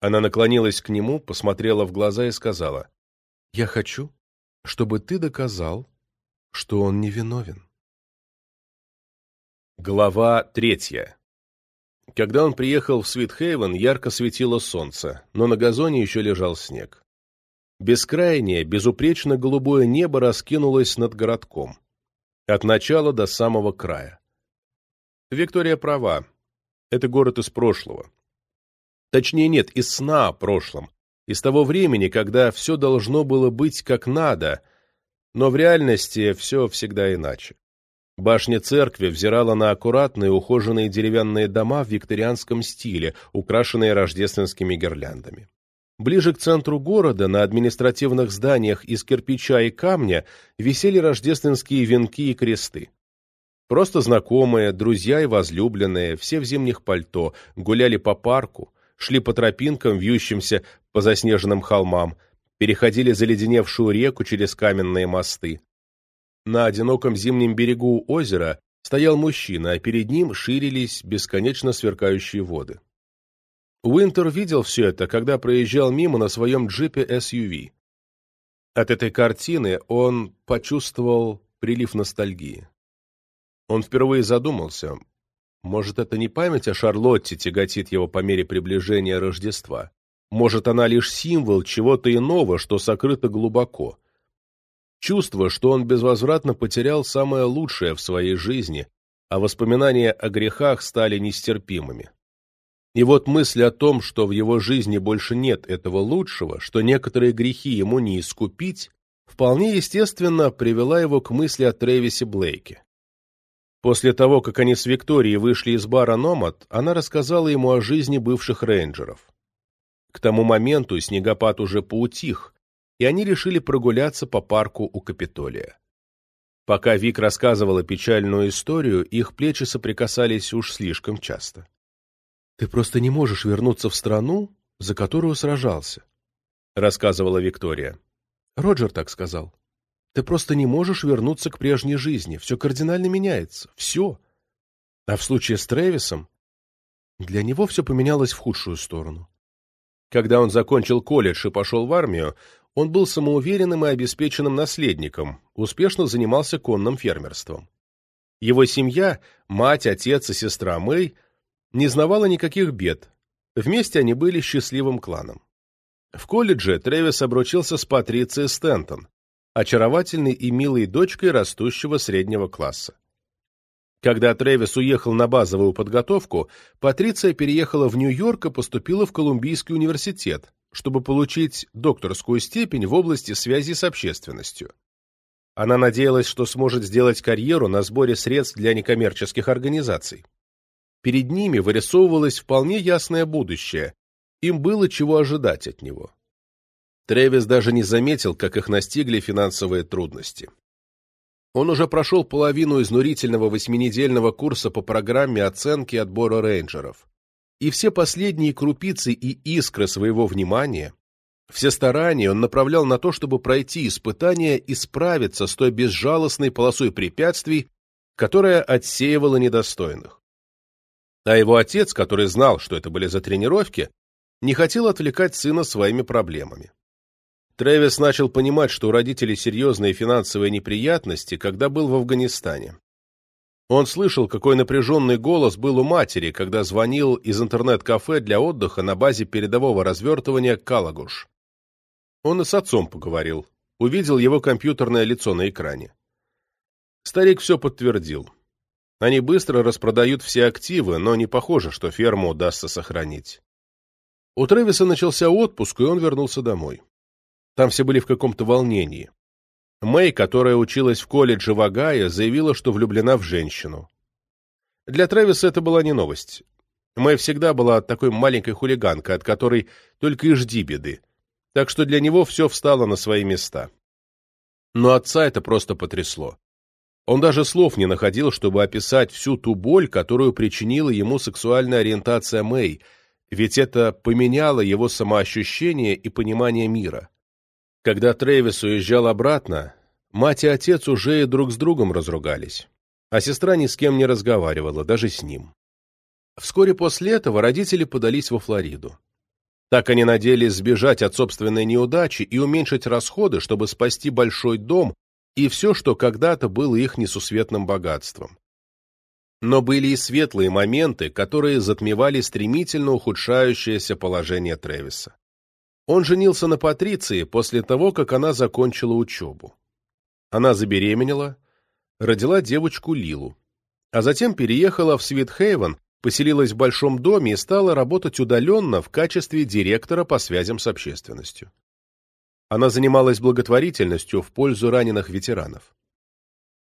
Она наклонилась к нему, посмотрела в глаза и сказала, «Я хочу, чтобы ты доказал, что он невиновен». Глава третья. Когда он приехал в Свитхейвен, ярко светило солнце, но на газоне еще лежал снег. Бескрайнее, безупречно голубое небо раскинулось над городком от начала до самого края. Виктория права. Это город из прошлого. Точнее, нет, из сна о прошлом. Из того времени, когда все должно было быть как надо, но в реальности все всегда иначе. Башня церкви взирала на аккуратные ухоженные деревянные дома в викторианском стиле, украшенные рождественскими гирляндами. Ближе к центру города, на административных зданиях из кирпича и камня, висели рождественские венки и кресты. Просто знакомые, друзья и возлюбленные, все в зимних пальто, гуляли по парку, шли по тропинкам, вьющимся по заснеженным холмам, переходили заледеневшую реку через каменные мосты. На одиноком зимнем берегу озера стоял мужчина, а перед ним ширились бесконечно сверкающие воды. Уинтер видел все это, когда проезжал мимо на своем джипе SUV. От этой картины он почувствовал прилив ностальгии. Он впервые задумался, может, это не память о Шарлотте тяготит его по мере приближения Рождества. Может, она лишь символ чего-то иного, что сокрыто глубоко. Чувство, что он безвозвратно потерял самое лучшее в своей жизни, а воспоминания о грехах стали нестерпимыми. И вот мысль о том, что в его жизни больше нет этого лучшего, что некоторые грехи ему не искупить, вполне естественно привела его к мысли о Трэвисе Блейке. После того, как они с Викторией вышли из бара «Номад», она рассказала ему о жизни бывших рейнджеров. К тому моменту снегопад уже поутих, и они решили прогуляться по парку у Капитолия. Пока Вик рассказывала печальную историю, их плечи соприкасались уж слишком часто. «Ты просто не можешь вернуться в страну, за которую сражался», — рассказывала Виктория. Роджер так сказал. Ты просто не можешь вернуться к прежней жизни. Все кардинально меняется. Все. А в случае с Трэвисом для него все поменялось в худшую сторону. Когда он закончил колледж и пошел в армию, он был самоуверенным и обеспеченным наследником, успешно занимался конным фермерством. Его семья, мать, отец и сестра Мэй, не знавала никаких бед. Вместе они были счастливым кланом. В колледже Трэвис обручился с Патрицией Стентон, очаровательной и милой дочкой растущего среднего класса. Когда Трэвис уехал на базовую подготовку, Патриция переехала в Нью-Йорк и поступила в Колумбийский университет, чтобы получить докторскую степень в области связи с общественностью. Она надеялась, что сможет сделать карьеру на сборе средств для некоммерческих организаций. Перед ними вырисовывалось вполне ясное будущее, им было чего ожидать от него. Тревис даже не заметил, как их настигли финансовые трудности. Он уже прошел половину изнурительного восьминедельного курса по программе оценки отбора рейнджеров. И все последние крупицы и искры своего внимания, все старания он направлял на то, чтобы пройти испытания и справиться с той безжалостной полосой препятствий, которая отсеивала недостойных. А его отец, который знал, что это были за тренировки, не хотел отвлекать сына своими проблемами. Трэвис начал понимать, что у родителей серьезные финансовые неприятности, когда был в Афганистане. Он слышал, какой напряженный голос был у матери, когда звонил из интернет-кафе для отдыха на базе передового развертывания Калагуш. Он и с отцом поговорил, увидел его компьютерное лицо на экране. Старик все подтвердил. Они быстро распродают все активы, но не похоже, что ферму удастся сохранить. У Трэвиса начался отпуск, и он вернулся домой. Там все были в каком-то волнении. Мэй, которая училась в колледже в Огайо, заявила, что влюблена в женщину. Для Трэвиса это была не новость. Мэй всегда была такой маленькой хулиганкой, от которой только и жди беды. Так что для него все встало на свои места. Но отца это просто потрясло. Он даже слов не находил, чтобы описать всю ту боль, которую причинила ему сексуальная ориентация Мэй, ведь это поменяло его самоощущение и понимание мира. Когда Трэвис уезжал обратно, мать и отец уже и друг с другом разругались, а сестра ни с кем не разговаривала, даже с ним. Вскоре после этого родители подались во Флориду. Так они надеялись сбежать от собственной неудачи и уменьшить расходы, чтобы спасти большой дом и все, что когда-то было их несусветным богатством. Но были и светлые моменты, которые затмевали стремительно ухудшающееся положение Трэвиса. Он женился на Патриции после того, как она закончила учебу. Она забеременела, родила девочку Лилу, а затем переехала в Свитхейвен, поселилась в большом доме и стала работать удаленно в качестве директора по связям с общественностью. Она занималась благотворительностью в пользу раненых ветеранов.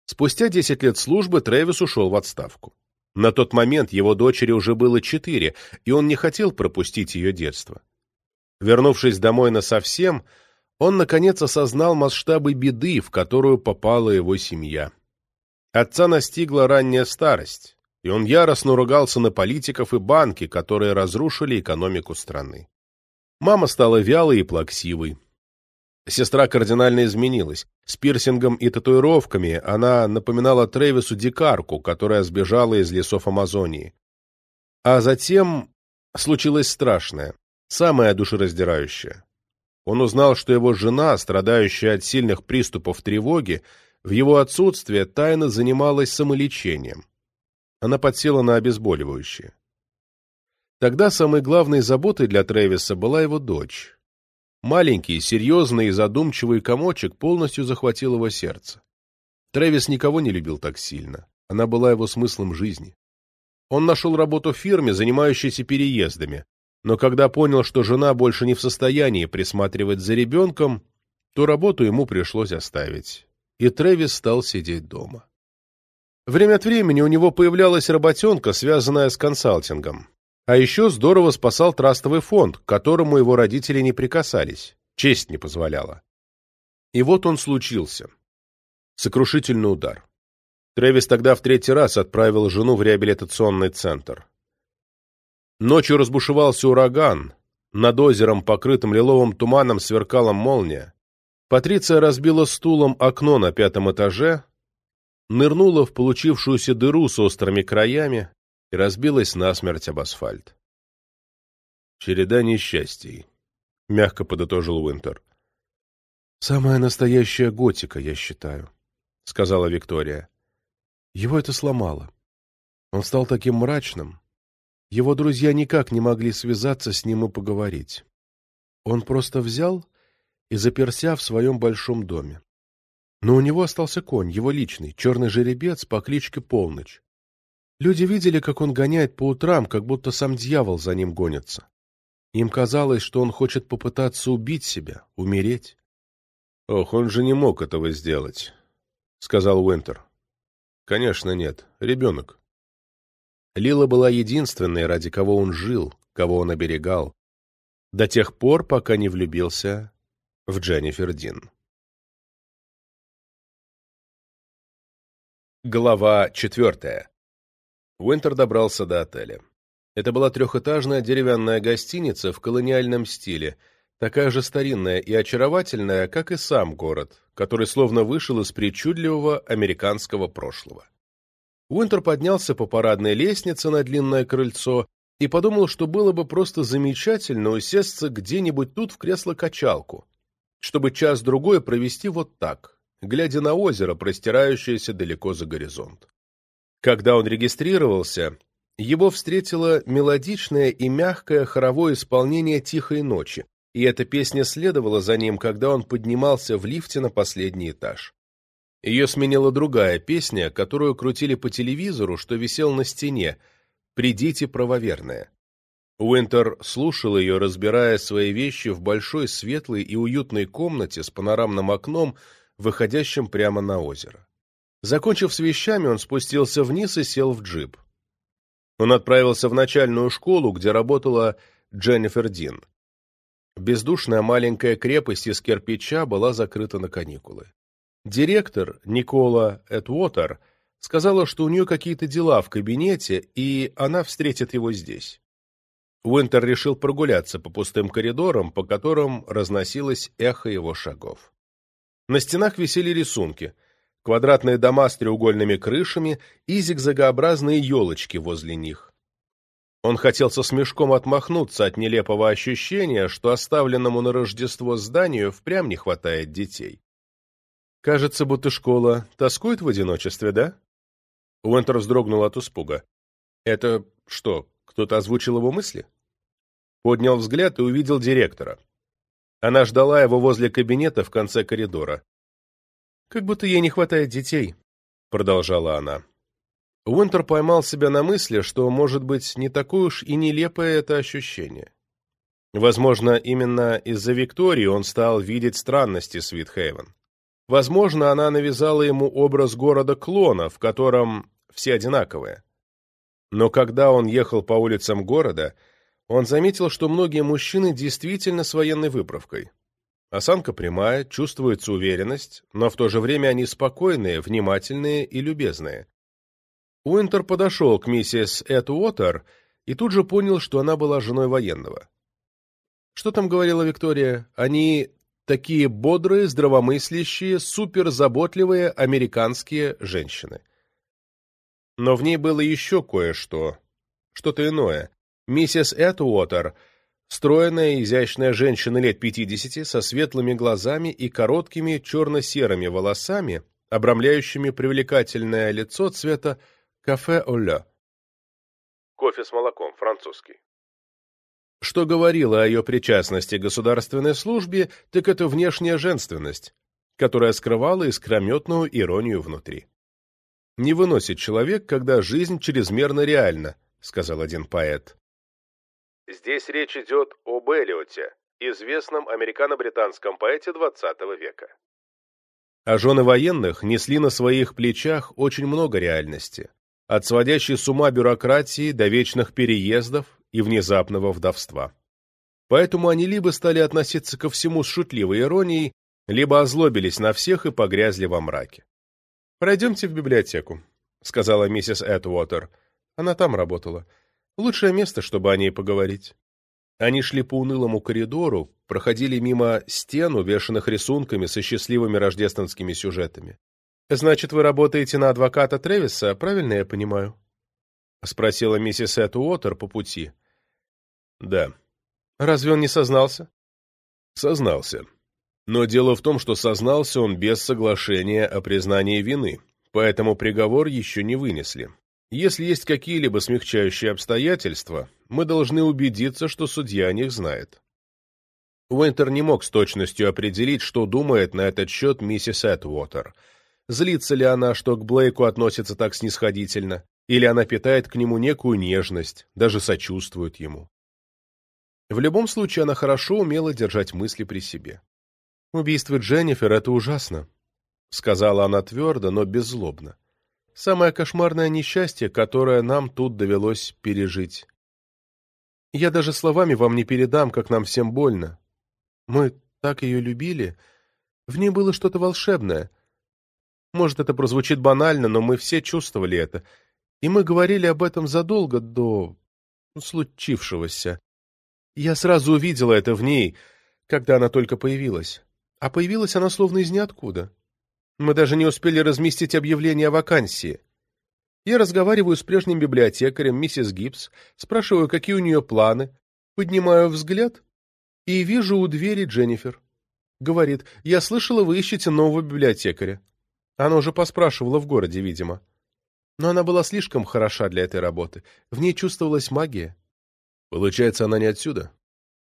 Спустя 10 лет службы Трэвис ушел в отставку. На тот момент его дочери уже было четыре, и он не хотел пропустить ее детство. Вернувшись домой насовсем, он, наконец, осознал масштабы беды, в которую попала его семья. Отца настигла ранняя старость, и он яростно ругался на политиков и банки, которые разрушили экономику страны. Мама стала вялой и плаксивой. Сестра кардинально изменилась. С пирсингом и татуировками она напоминала Трэвису дикарку, которая сбежала из лесов Амазонии. А затем случилось страшное, самое душераздирающее. Он узнал, что его жена, страдающая от сильных приступов тревоги, в его отсутствие тайно занималась самолечением. Она подсела на обезболивающее. Тогда самой главной заботой для Трэвиса была его дочь. Маленький, серьезный и задумчивый комочек полностью захватил его сердце. Трэвис никого не любил так сильно. Она была его смыслом жизни. Он нашел работу в фирме, занимающейся переездами, но когда понял, что жена больше не в состоянии присматривать за ребенком, то работу ему пришлось оставить, и Трэвис стал сидеть дома. Время от времени у него появлялась работенка, связанная с консалтингом. А еще здорово спасал трастовый фонд, к которому его родители не прикасались, честь не позволяла. И вот он случился. Сокрушительный удар. Трэвис тогда в третий раз отправил жену в реабилитационный центр. Ночью разбушевался ураган, над озером, покрытым лиловым туманом, сверкала молния. Патриция разбила стулом окно на пятом этаже, нырнула в получившуюся дыру с острыми краями и разбилась насмерть об асфальт. «Череда несчастий», — мягко подытожил Уинтер. «Самая настоящая готика, я считаю», — сказала Виктория. «Его это сломало. Он стал таким мрачным, его друзья никак не могли связаться с ним и поговорить. Он просто взял и заперся в своем большом доме. Но у него остался конь, его личный, черный жеребец по кличке Полночь. Люди видели, как он гоняет по утрам, как будто сам дьявол за ним гонится. Им казалось, что он хочет попытаться убить себя, умереть. — Ох, он же не мог этого сделать, — сказал Уинтер. — Конечно, нет. Ребенок. Лила была единственной, ради кого он жил, кого он оберегал, до тех пор, пока не влюбился в Дженнифер Дин. Глава четвертая. Уинтер добрался до отеля. Это была трехэтажная деревянная гостиница в колониальном стиле, такая же старинная и очаровательная, как и сам город, который словно вышел из причудливого американского прошлого. Уинтер поднялся по парадной лестнице на длинное крыльцо и подумал, что было бы просто замечательно усесться где-нибудь тут в кресло-качалку, чтобы час-другой провести вот так, глядя на озеро, простирающееся далеко за горизонт. Когда он регистрировался, его встретило мелодичное и мягкое хоровое исполнение «Тихой ночи», и эта песня следовала за ним, когда он поднимался в лифте на последний этаж. Ее сменила другая песня, которую крутили по телевизору, что висел на стене «Придите, правоверные». Уинтер слушал ее, разбирая свои вещи в большой светлой и уютной комнате с панорамным окном, выходящим прямо на озеро. Закончив с вещами, он спустился вниз и сел в джип. Он отправился в начальную школу, где работала Дженнифер Дин. Бездушная маленькая крепость из кирпича была закрыта на каникулы. Директор Никола Этвотер сказала, что у нее какие-то дела в кабинете, и она встретит его здесь. Уинтер решил прогуляться по пустым коридорам, по которым разносилось эхо его шагов. На стенах висели рисунки, квадратные дома с треугольными крышами и зигзагообразные елочки возле них. Он хотел со смешком отмахнуться от нелепого ощущения, что оставленному на Рождество зданию впрямь не хватает детей. Кажется, будто школа тоскует в одиночестве, да? Уэнтер вздрогнул от испуга. Это что, кто-то озвучил его мысли? Поднял взгляд и увидел директора. Она ждала его возле кабинета в конце коридора. «Как будто ей не хватает детей», — продолжала она. Уинтер поймал себя на мысли, что, может быть, не такое уж и нелепое это ощущение. Возможно, именно из-за Виктории он стал видеть странности Свитхейвен. Возможно, она навязала ему образ города-клона, в котором все одинаковые. Но когда он ехал по улицам города, он заметил, что многие мужчины действительно с военной выправкой. Осанка прямая, чувствуется уверенность, но в то же время они спокойные, внимательные и любезные. Уинтер подошел к миссис Эд Уотер и тут же понял, что она была женой военного. Что там говорила Виктория? Они такие бодрые, здравомыслящие, суперзаботливые американские женщины. Но в ней было еще кое-что, что-то иное. Миссис Этуотер — стройная, изящная женщина лет пятидесяти, со светлыми глазами и короткими черно-серыми волосами, обрамляющими привлекательное лицо цвета кафе «Оля». Кофе с молоком, французский. Что говорило о ее причастности к государственной службе, так это внешняя женственность, которая скрывала искрометную иронию внутри. «Не выносит человек, когда жизнь чрезмерно реальна», — сказал один поэт. Здесь речь идет об Эллиоте, известном американо-британском поэте XX века. А жены военных несли на своих плечах очень много реальности, от сводящей с ума бюрократии до вечных переездов и внезапного вдовства. Поэтому они либо стали относиться ко всему с шутливой иронией, либо озлобились на всех и погрязли во мраке. «Пройдемте в библиотеку», — сказала миссис Эдвотер. Она там работала. Лучшее место, чтобы о ней поговорить. Они шли по унылому коридору, проходили мимо стен, увешанных рисунками со счастливыми рождественскими сюжетами. «Значит, вы работаете на адвоката Тревиса, правильно я понимаю?» — спросила миссис Эд Уотер по пути. «Да». «Разве он не сознался?» «Сознался. Но дело в том, что сознался он без соглашения о признании вины, поэтому приговор еще не вынесли. Если есть какие-либо смягчающие обстоятельства, мы должны убедиться, что судья о них знает». Уинтер не мог с точностью определить, что думает на этот счет миссис Эдвотер. Злится ли она, что к Блейку относится так снисходительно, или она питает к нему некую нежность, даже сочувствует ему. В любом случае, она хорошо умела держать мысли при себе. «Убийство Дженнифер — это ужасно», — сказала она твердо, но беззлобно. «Самое кошмарное несчастье, которое нам тут довелось пережить. Я даже словами вам не передам, как нам всем больно. Мы так ее любили. В ней было что-то волшебное. Может, это прозвучит банально, но мы все чувствовали это — и мы говорили об этом задолго до случившегося. Я сразу увидела это в ней, когда она только появилась. А появилась она словно из ниоткуда. Мы даже не успели разместить объявление о вакансии. Я разговариваю с прежним библиотекарем, миссис Гибс, спрашиваю, какие у нее планы, поднимаю взгляд и вижу у двери Дженнифер. Говорит, я слышала, вы ищете нового библиотекаря. Она уже поспрашивала в городе, видимо. Но она была слишком хороша для этой работы. В ней чувствовалась магия. Получается, она не отсюда?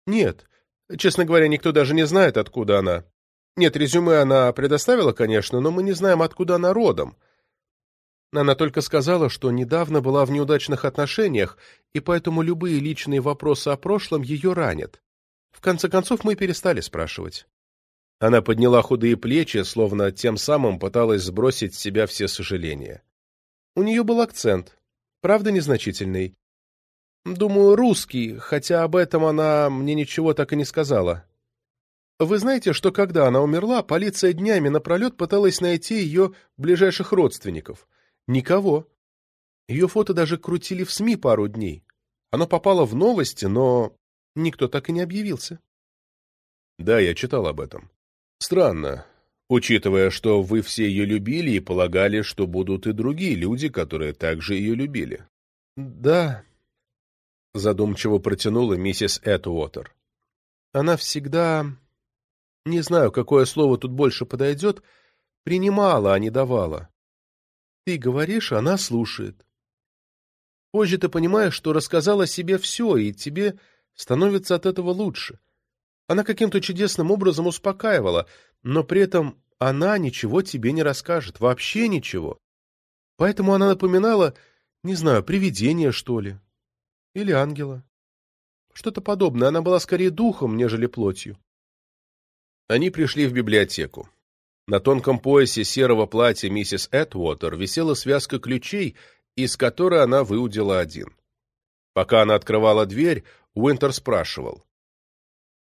Нет. Честно говоря, никто даже не знает, откуда она. Нет, резюме она предоставила, конечно, но мы не знаем, откуда она родом. Она только сказала, что недавно была в неудачных отношениях, и поэтому любые личные вопросы о прошлом ее ранят. В конце концов, мы перестали спрашивать. Она подняла худые плечи, словно тем самым пыталась сбросить с себя все сожаления. У нее был акцент, правда незначительный. Думаю, русский, хотя об этом она мне ничего так и не сказала. Вы знаете, что когда она умерла, полиция днями напролет пыталась найти ее ближайших родственников. Никого. Ее фото даже крутили в СМИ пару дней. Оно попало в новости, но никто так и не объявился. Да, я читал об этом. Странно учитывая, что вы все ее любили и полагали, что будут и другие люди, которые также ее любили. — Да, — задумчиво протянула миссис Этуотер. — Она всегда... Не знаю, какое слово тут больше подойдет. Принимала, а не давала. Ты говоришь, она слушает. Позже ты понимаешь, что рассказала себе все, и тебе становится от этого лучше. Она каким-то чудесным образом успокаивала — но при этом она ничего тебе не расскажет, вообще ничего. Поэтому она напоминала, не знаю, привидение, что ли, или ангела. Что-то подобное, она была скорее духом, нежели плотью. Они пришли в библиотеку. На тонком поясе серого платья миссис Эдвотер висела связка ключей, из которой она выудила один. Пока она открывала дверь, Уинтер спрашивал.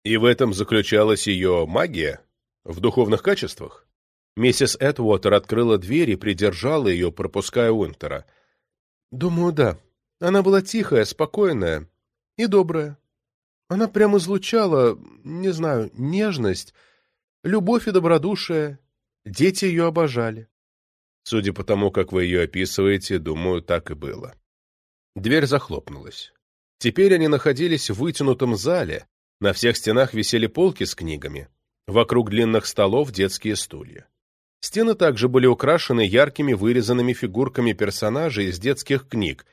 «И в этом заключалась ее магия?» В духовных качествах? Миссис Эдвотер открыла дверь и придержала ее, пропуская Уинтера. «Думаю, да. Она была тихая, спокойная и добрая. Она прямо излучала, не знаю, нежность, любовь и добродушие. Дети ее обожали». Судя по тому, как вы ее описываете, думаю, так и было. Дверь захлопнулась. Теперь они находились в вытянутом зале, на всех стенах висели полки с книгами, вокруг длинных столов детские стулья. Стены также были украшены яркими вырезанными фигурками персонажей из детских книг.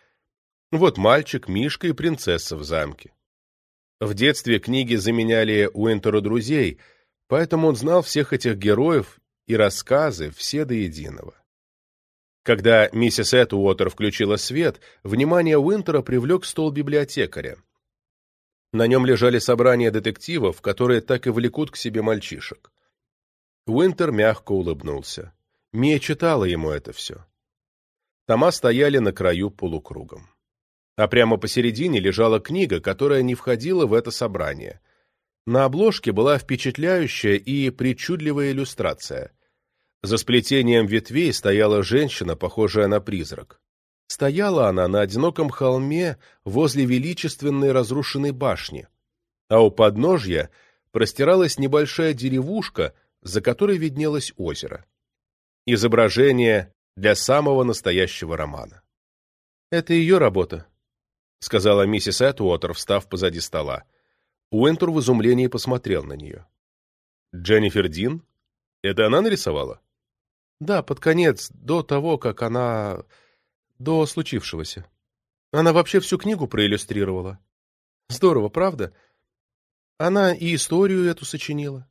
Вот мальчик, Мишка и принцесса в замке. В детстве книги заменяли Уинтеру друзей, поэтому он знал всех этих героев и рассказы все до единого. Когда миссис Этуотер включила свет, внимание Уинтера привлек стол библиотекаря. На нем лежали собрания детективов, которые так и влекут к себе мальчишек. Уинтер мягко улыбнулся. Мия читала ему это все. Тома стояли на краю полукругом. А прямо посередине лежала книга, которая не входила в это собрание. На обложке была впечатляющая и причудливая иллюстрация. За сплетением ветвей стояла женщина, похожая на призрак. Стояла она на одиноком холме возле величественной разрушенной башни, а у подножья простиралась небольшая деревушка, за которой виднелось озеро. Изображение для самого настоящего романа. «Это ее работа», — сказала миссис Этуотер, встав позади стола. Уэнтур в изумлении посмотрел на нее. «Дженнифер Дин? Это она нарисовала?» «Да, под конец, до того, как она... до случившегося. Она вообще всю книгу проиллюстрировала. Здорово, правда? Она и историю эту сочинила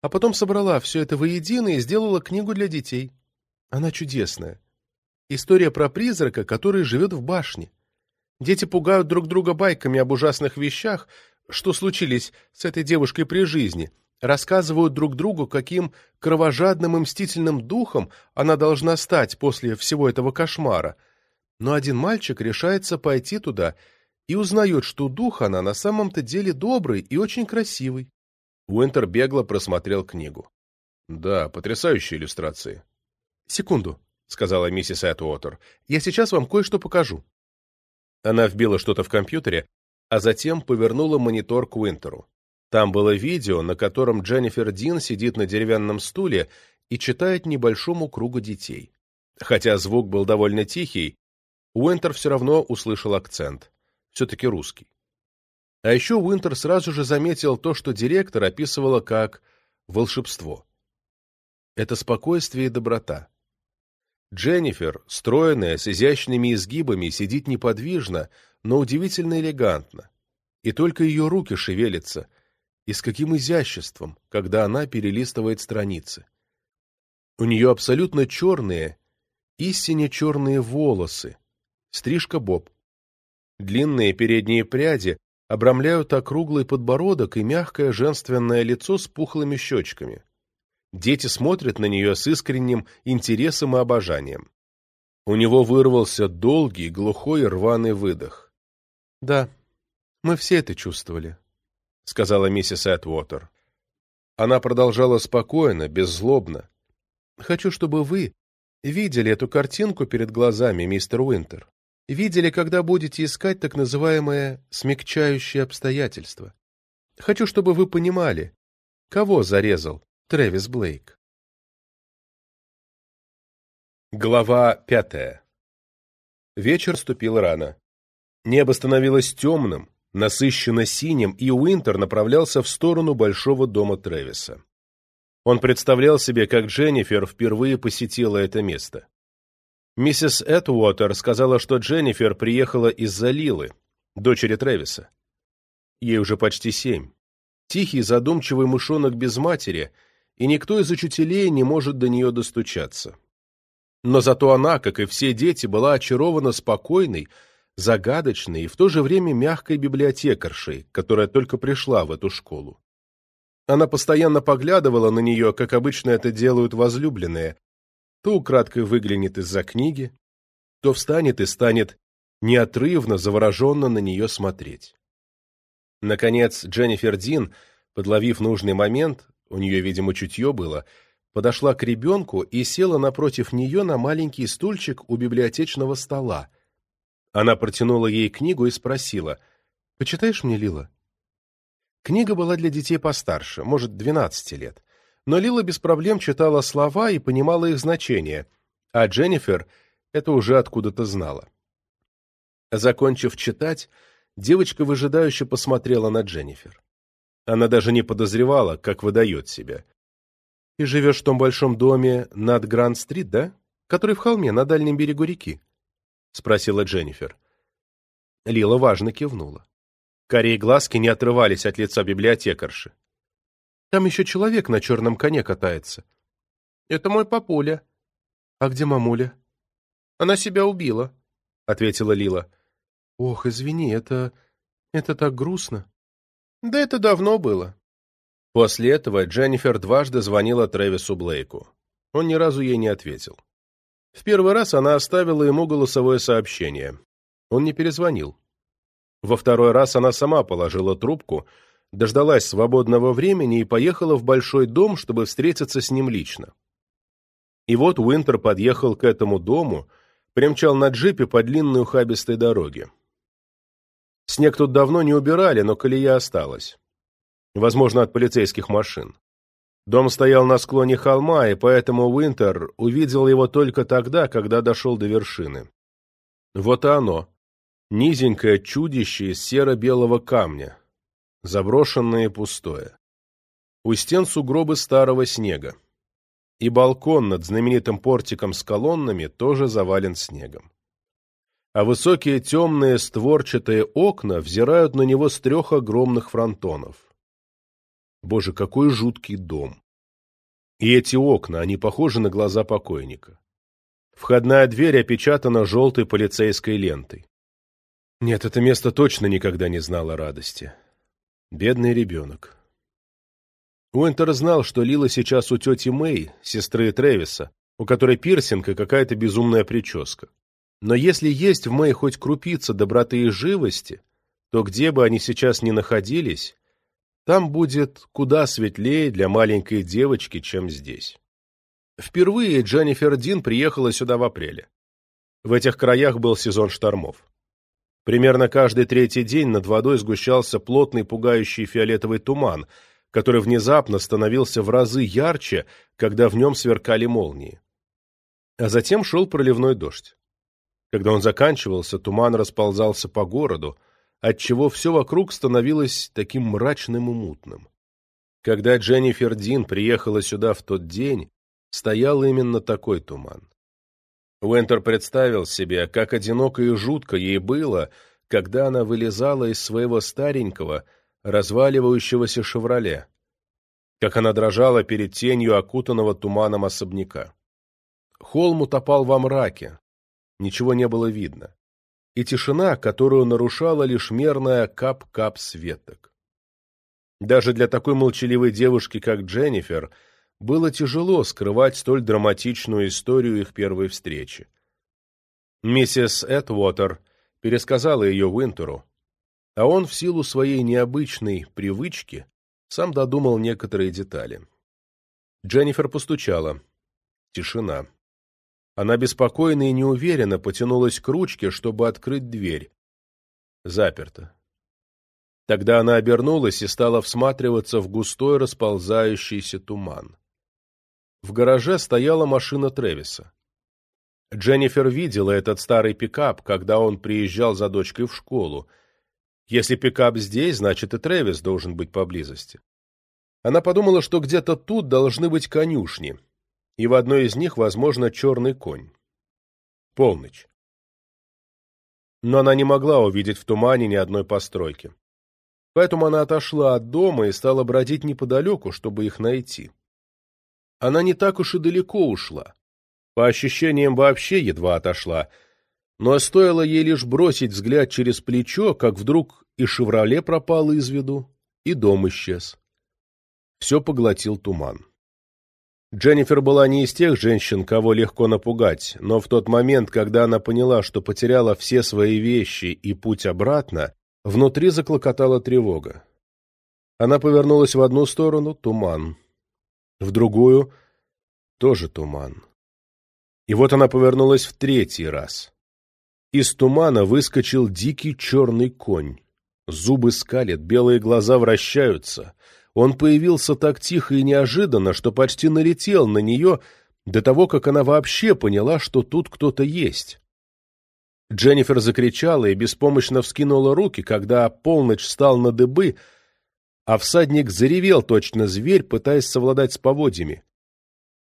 а потом собрала все это воедино и сделала книгу для детей. Она чудесная. История про призрака, который живет в башне. Дети пугают друг друга байками об ужасных вещах, что случились с этой девушкой при жизни, рассказывают друг другу, каким кровожадным и мстительным духом она должна стать после всего этого кошмара. Но один мальчик решается пойти туда и узнает, что дух она на самом-то деле добрый и очень красивый. Уинтер бегло просмотрел книгу. «Да, потрясающие иллюстрации». «Секунду», — сказала миссис Этуотер. «Я сейчас вам кое-что покажу». Она вбила что-то в компьютере, а затем повернула монитор к Уинтеру. Там было видео, на котором Дженнифер Дин сидит на деревянном стуле и читает небольшому кругу детей. Хотя звук был довольно тихий, Уинтер все равно услышал акцент. Все-таки русский. А еще Уинтер сразу же заметил то, что директор описывала как волшебство. Это спокойствие и доброта. Дженнифер, стройная, с изящными изгибами, сидит неподвижно, но удивительно элегантно. И только ее руки шевелятся, и с каким изяществом, когда она перелистывает страницы. У нее абсолютно черные, истинно черные волосы, стрижка боб. Длинные передние пряди обрамляют округлый подбородок и мягкое женственное лицо с пухлыми щечками. Дети смотрят на нее с искренним интересом и обожанием. У него вырвался долгий, глухой рваный выдох. «Да, мы все это чувствовали», — сказала миссис Этвотер. Она продолжала спокойно, беззлобно. «Хочу, чтобы вы видели эту картинку перед глазами, мистер Уинтер видели, когда будете искать так называемое «смягчающее обстоятельство». Хочу, чтобы вы понимали, кого зарезал Трэвис Блейк. Глава пятая Вечер ступил рано. Небо становилось темным, насыщенно синим, и Уинтер направлялся в сторону большого дома Трэвиса. Он представлял себе, как Дженнифер впервые посетила это место. Миссис Этуотер сказала, что Дженнифер приехала из-за Лилы, дочери Трэвиса. Ей уже почти семь. Тихий, задумчивый мышонок без матери, и никто из учителей не может до нее достучаться. Но зато она, как и все дети, была очарована спокойной, загадочной и в то же время мягкой библиотекаршей, которая только пришла в эту школу. Она постоянно поглядывала на нее, как обычно это делают возлюбленные, то украдкой выглянет из-за книги, то встанет и станет неотрывно, завороженно на нее смотреть. Наконец, Дженнифер Дин, подловив нужный момент, у нее, видимо, чутье было, подошла к ребенку и села напротив нее на маленький стульчик у библиотечного стола. Она протянула ей книгу и спросила, «Почитаешь мне, Лила?» Книга была для детей постарше, может, двенадцати лет но Лила без проблем читала слова и понимала их значение, а Дженнифер это уже откуда-то знала. Закончив читать, Девочка выжидающе посмотрела на Дженнифер. Она даже не подозревала, как выдает себя. «И живешь в том большом доме над Гранд-стрит, да? Который в холме, на дальнем берегу реки?» — спросила Дженнифер. Лила важно кивнула. Корей глазки не отрывались от лица библиотекарши. «Там еще человек на черном коне катается». «Это мой папуля». «А где мамуля?» «Она себя убила», — ответила Лила. «Ох, извини, это... это так грустно». «Да это давно было». После этого Дженнифер дважды звонила Трэвису Блейку. Он ни разу ей не ответил. В первый раз она оставила ему голосовое сообщение. Он не перезвонил. Во второй раз она сама положила трубку, дождалась свободного времени и поехала в большой дом, чтобы встретиться с ним лично. И вот Уинтер подъехал к этому дому, примчал на джипе по длинной ухабистой дороге. Снег тут давно не убирали, но колея осталась. Возможно, от полицейских машин. Дом стоял на склоне холма, и поэтому Уинтер увидел его только тогда, когда дошел до вершины. Вот и оно. Низенькое чудище из серо-белого камня. Заброшенное и пустое. У стен сугробы старого снега. И балкон над знаменитым портиком с колоннами тоже завален снегом а высокие темные створчатые окна взирают на него с трех огромных фронтонов. Боже, какой жуткий дом! И эти окна, они похожи на глаза покойника. Входная дверь опечатана желтой полицейской лентой. Нет, это место точно никогда не знало радости. Бедный ребенок. Уинтер знал, что Лила сейчас у тети Мэй, сестры Тревиса, у которой пирсинг и какая-то безумная прическа. Но если есть в Мэй хоть крупица доброты и живости, то где бы они сейчас ни находились, там будет куда светлее для маленькой девочки, чем здесь. Впервые Дженнифер Дин приехала сюда в апреле. В этих краях был сезон штормов. Примерно каждый третий день над водой сгущался плотный пугающий фиолетовый туман, который внезапно становился в разы ярче, когда в нем сверкали молнии. А затем шел проливной дождь. Когда он заканчивался, туман расползался по городу, отчего все вокруг становилось таким мрачным и мутным. Когда Дженнифер Дин приехала сюда в тот день, стоял именно такой туман. Уэнтер представил себе, как одиноко и жутко ей было, когда она вылезала из своего старенького, разваливающегося «Шевроле», как она дрожала перед тенью окутанного туманом особняка. Холм утопал во мраке, ничего не было видно, и тишина, которую нарушала лишь мерная кап-кап светок. Даже для такой молчаливой девушки, как Дженнифер, было тяжело скрывать столь драматичную историю их первой встречи. Миссис Эдвотер пересказала ее Уинтеру, а он в силу своей необычной привычки сам додумал некоторые детали. Дженнифер постучала. Тишина. Она беспокойно и неуверенно потянулась к ручке, чтобы открыть дверь. Заперто. Тогда она обернулась и стала всматриваться в густой расползающийся туман. В гараже стояла машина Тревиса. Дженнифер видела этот старый пикап, когда он приезжал за дочкой в школу. Если пикап здесь, значит и Тревис должен быть поблизости. Она подумала, что где-то тут должны быть конюшни, и в одной из них, возможно, черный конь. Полночь. Но она не могла увидеть в тумане ни одной постройки. Поэтому она отошла от дома и стала бродить неподалеку, чтобы их найти. Она не так уж и далеко ушла. По ощущениям, вообще едва отошла. Но стоило ей лишь бросить взгляд через плечо, как вдруг и «Шевроле» пропал из виду, и дом исчез. Все поглотил туман. Дженнифер была не из тех женщин, кого легко напугать, но в тот момент, когда она поняла, что потеряла все свои вещи и путь обратно, внутри заклокотала тревога. Она повернулась в одну сторону — туман. В другую — тоже туман. И вот она повернулась в третий раз. Из тумана выскочил дикий черный конь. Зубы скалят, белые глаза вращаются — он появился так тихо и неожиданно, что почти налетел на нее до того, как она вообще поняла, что тут кто-то есть. Дженнифер закричала и беспомощно вскинула руки, когда полночь встал на дыбы, а всадник заревел точно зверь, пытаясь совладать с поводьями.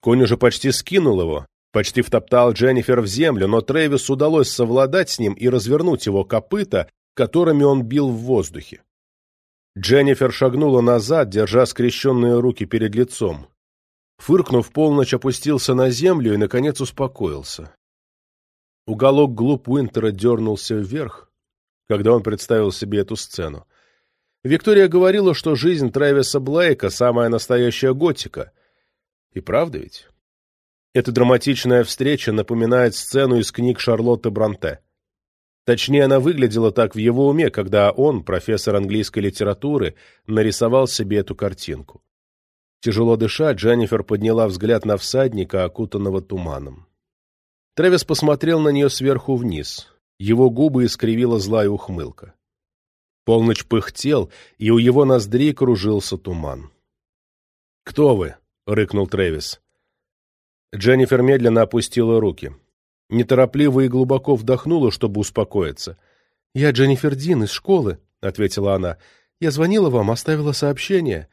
Конь уже почти скинул его, почти втоптал Дженнифер в землю, но Трэвису удалось совладать с ним и развернуть его копыта, которыми он бил в воздухе. Дженнифер шагнула назад, держа скрещенные руки перед лицом. Фыркнув, полночь опустился на землю и, наконец, успокоился. Уголок глуп Уинтера дернулся вверх, когда он представил себе эту сцену. Виктория говорила, что жизнь Трэвиса Блейка — самая настоящая готика. И правда ведь? Эта драматичная встреча напоминает сцену из книг Шарлотты Бронте. Точнее, она выглядела так в его уме, когда он, профессор английской литературы, нарисовал себе эту картинку. Тяжело дыша, Дженнифер подняла взгляд на всадника, окутанного туманом. Трэвис посмотрел на нее сверху вниз. Его губы искривила злая ухмылка. Полночь пыхтел, и у его ноздрей кружился туман. «Кто вы?» — рыкнул Трэвис. Дженнифер медленно опустила руки. Неторопливо и глубоко вдохнула, чтобы успокоиться. «Я Дженнифер Дин из школы», — ответила она. «Я звонила вам, оставила сообщение».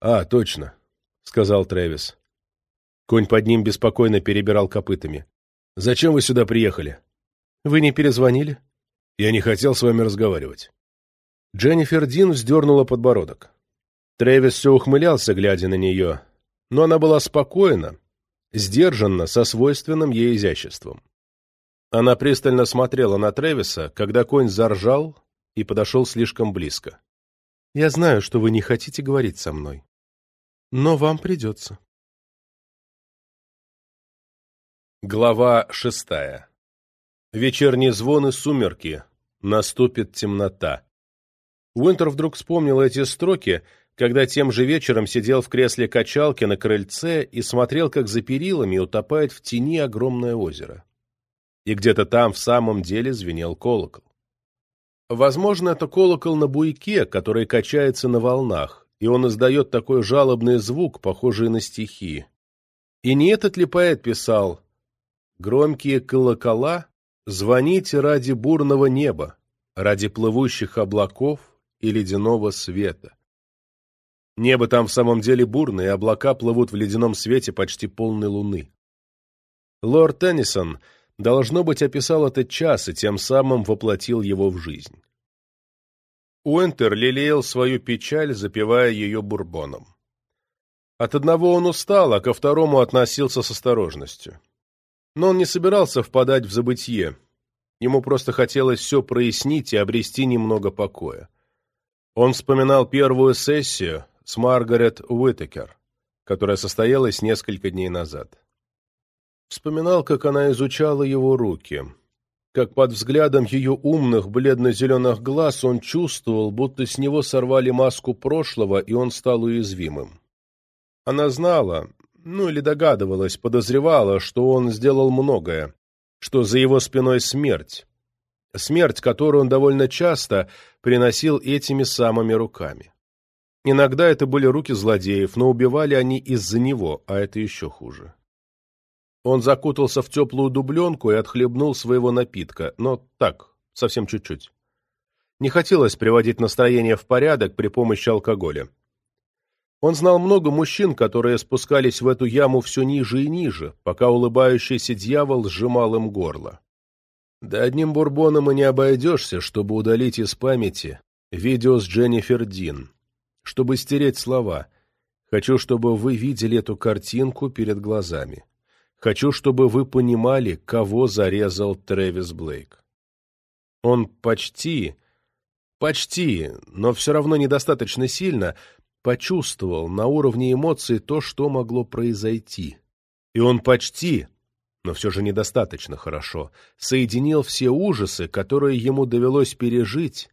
«А, точно», — сказал Трэвис. Конь под ним беспокойно перебирал копытами. Зачем вы сюда приехали? Вы не перезвонили? Я не хотел с вами разговаривать. Дженнифер Дин вздернула подбородок. Трэвис все ухмылялся, глядя на нее, но она была спокойна, сдержанна, со свойственным ей изяществом. Она пристально смотрела на Трэвиса, когда конь заржал и подошел слишком близко. «Я знаю, что вы не хотите говорить со мной, но вам придется». Глава шестая. Вечерние звоны сумерки. Наступит темнота. Уинтер вдруг вспомнил эти строки, когда тем же вечером сидел в кресле качалки на крыльце и смотрел, как за перилами утопает в тени огромное озеро. И где-то там в самом деле звенел колокол. Возможно, это колокол на буйке, который качается на волнах, и он издает такой жалобный звук, похожий на стихи. И не этот ли поэт писал Громкие колокола звоните ради бурного неба, ради плывущих облаков и ледяного света. Небо там в самом деле бурное, и облака плывут в ледяном свете почти полной луны. Лорд Теннисон, должно быть, описал этот час и тем самым воплотил его в жизнь. Уэнтер лелеял свою печаль, запивая ее бурбоном. От одного он устал, а ко второму относился с осторожностью. Но он не собирался впадать в забытье. Ему просто хотелось все прояснить и обрести немного покоя. Он вспоминал первую сессию с Маргарет Уитекер, которая состоялась несколько дней назад. Вспоминал, как она изучала его руки, как под взглядом ее умных бледно-зеленых глаз он чувствовал, будто с него сорвали маску прошлого, и он стал уязвимым. Она знала, ну или догадывалась, подозревала, что он сделал многое, что за его спиной смерть. Смерть, которую он довольно часто приносил этими самыми руками. Иногда это были руки злодеев, но убивали они из-за него, а это еще хуже. Он закутался в теплую дубленку и отхлебнул своего напитка, но так, совсем чуть-чуть. Не хотелось приводить настроение в порядок при помощи алкоголя. Он знал много мужчин, которые спускались в эту яму все ниже и ниже, пока улыбающийся дьявол сжимал им горло. Да одним бурбоном и не обойдешься, чтобы удалить из памяти видео с Дженнифер Дин, чтобы стереть слова «Хочу, чтобы вы видели эту картинку перед глазами. Хочу, чтобы вы понимали, кого зарезал Трэвис Блейк». Он почти, почти, но все равно недостаточно сильно – почувствовал на уровне эмоций то, что могло произойти. И он почти, но все же недостаточно хорошо, соединил все ужасы, которые ему довелось пережить,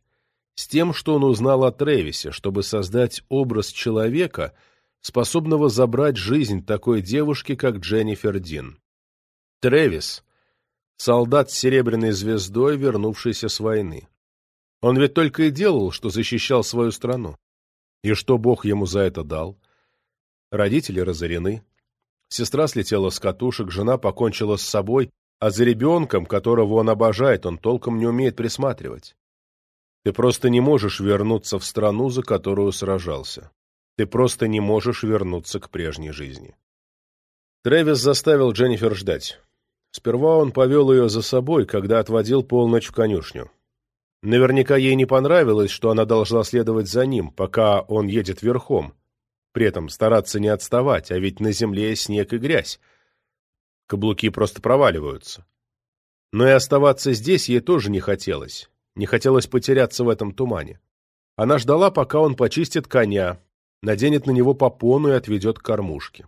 с тем, что он узнал о Тревисе, чтобы создать образ человека, способного забрать жизнь такой девушки, как Дженнифер Дин. Тревис — солдат с серебряной звездой, вернувшийся с войны. Он ведь только и делал, что защищал свою страну. И что Бог ему за это дал? Родители разорены. Сестра слетела с катушек, жена покончила с собой, а за ребенком, которого он обожает, он толком не умеет присматривать. Ты просто не можешь вернуться в страну, за которую сражался. Ты просто не можешь вернуться к прежней жизни. Трэвис заставил Дженнифер ждать. Сперва он повел ее за собой, когда отводил полночь в конюшню. Наверняка ей не понравилось, что она должна следовать за ним, пока он едет верхом, при этом стараться не отставать, а ведь на земле снег и грязь. Каблуки просто проваливаются. Но и оставаться здесь ей тоже не хотелось. Не хотелось потеряться в этом тумане. Она ждала, пока он почистит коня, наденет на него попону и отведет к кормушке.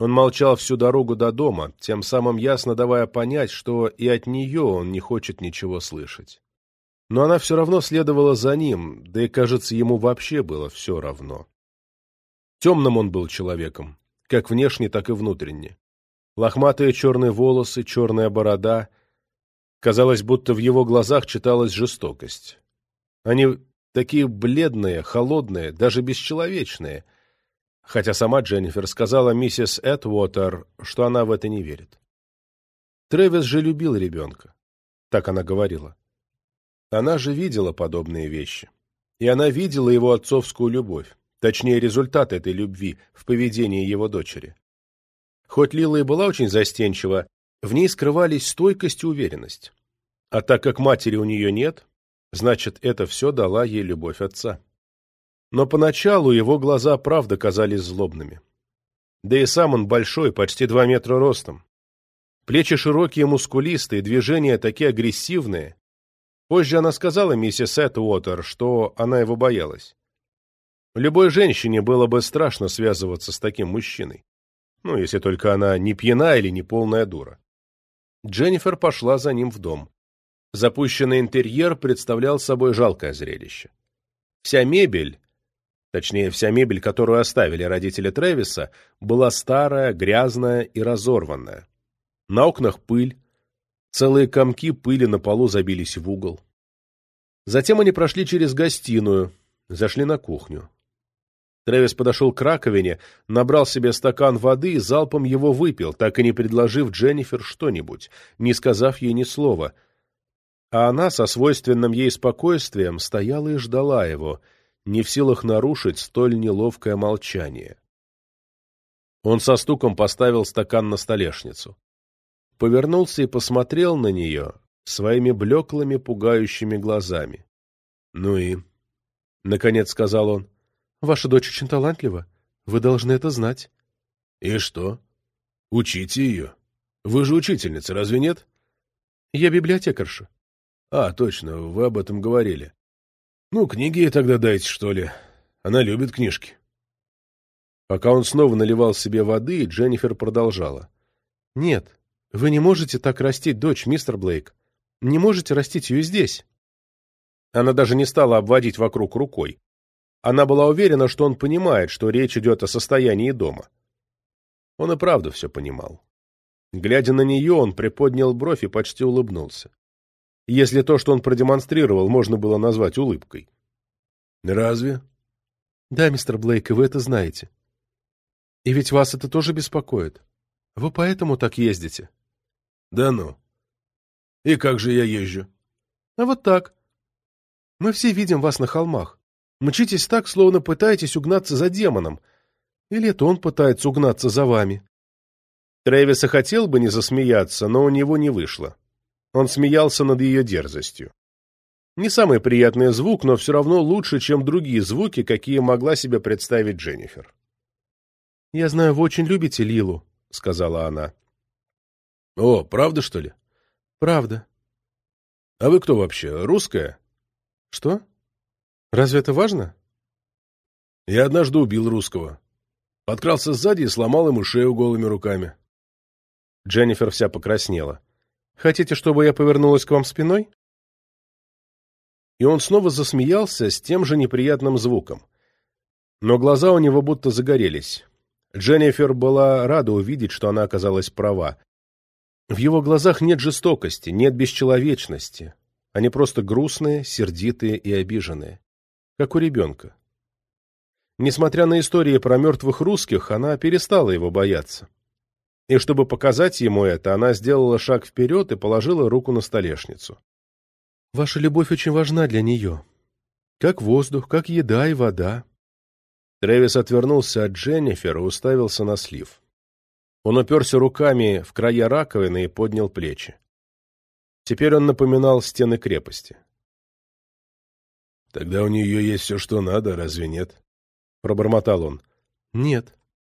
Он молчал всю дорогу до дома, тем самым ясно давая понять, что и от нее он не хочет ничего слышать. Но она все равно следовала за ним, да и, кажется, ему вообще было все равно. Темным он был человеком, как внешне, так и внутренне. Лохматые черные волосы, черная борода. Казалось, будто в его глазах читалась жестокость. Они такие бледные, холодные, даже бесчеловечные, хотя сама Дженнифер сказала миссис Эдвотер, что она в это не верит. Трэвис же любил ребенка. Так она говорила. Она же видела подобные вещи. И она видела его отцовскую любовь, точнее результат этой любви в поведении его дочери. Хоть Лила и была очень застенчива, в ней скрывались стойкость и уверенность. А так как матери у нее нет, значит, это все дала ей любовь отца. Но поначалу его глаза правда казались злобными. Да и сам он большой, почти два метра ростом. Плечи широкие, мускулистые, движения такие агрессивные. Позже она сказала миссис Этуотер, что она его боялась. Любой женщине было бы страшно связываться с таким мужчиной. Ну, если только она не пьяна или не полная дура. Дженнифер пошла за ним в дом. Запущенный интерьер представлял собой жалкое зрелище. Вся мебель, точнее, вся мебель, которую оставили родители Трэвиса, была старая, грязная и разорванная. На окнах пыль, целые комки пыли на полу забились в угол. Затем они прошли через гостиную, зашли на кухню. Трэвис подошел к раковине, набрал себе стакан воды и залпом его выпил, так и не предложив Дженнифер что-нибудь, не сказав ей ни слова. А она со свойственным ей спокойствием стояла и ждала его, не в силах нарушить столь неловкое молчание. Он со стуком поставил стакан на столешницу. Повернулся и посмотрел на нее своими блеклыми, пугающими глазами. — Ну и? — наконец сказал он. Ваша дочь очень талантлива. Вы должны это знать. — И что? Учите ее. Вы же учительница, разве нет? — Я библиотекарша. — А, точно, вы об этом говорили. Ну, книги ей тогда дайте, что ли. Она любит книжки. Пока он снова наливал себе воды, Дженнифер продолжала. — Нет, вы не можете так растить дочь, мистер Блейк. Не можете растить ее здесь. Она даже не стала обводить вокруг рукой. Она была уверена, что он понимает, что речь идет о состоянии дома. Он и правда все понимал. Глядя на нее, он приподнял бровь и почти улыбнулся. Если то, что он продемонстрировал, можно было назвать улыбкой. «Разве?» «Да, мистер Блейк, и вы это знаете. И ведь вас это тоже беспокоит. Вы поэтому так ездите?» «Да ну. И как же я езжу?» «А вот так. Мы все видим вас на холмах. Мчитесь так, словно пытаетесь угнаться за демоном. Или это он пытается угнаться за вами. Трэвис хотел бы не засмеяться, но у него не вышло. Он смеялся над ее дерзостью. Не самый приятный звук, но все равно лучше, чем другие звуки, какие могла себе представить Дженнифер. «Я знаю, вы очень любите Лилу», — сказала она. «О, правда, что ли?» «Правда». «А вы кто вообще, русская?» «Что?» Разве это важно? Я однажды убил русского. Подкрался сзади и сломал ему шею голыми руками. Дженнифер вся покраснела. Хотите, чтобы я повернулась к вам спиной? И он снова засмеялся с тем же неприятным звуком. Но глаза у него будто загорелись. Дженнифер была рада увидеть, что она оказалась права. В его глазах нет жестокости, нет бесчеловечности. Они просто грустные, сердитые и обиженные как у ребенка. Несмотря на истории про мертвых русских, она перестала его бояться. И чтобы показать ему это, она сделала шаг вперед и положила руку на столешницу. «Ваша любовь очень важна для нее. Как воздух, как еда и вода». Трэвис отвернулся от Дженнифер и уставился на слив. Он уперся руками в края раковины и поднял плечи. Теперь он напоминал стены крепости. «Тогда у нее есть все, что надо, разве нет?» — пробормотал он. «Нет,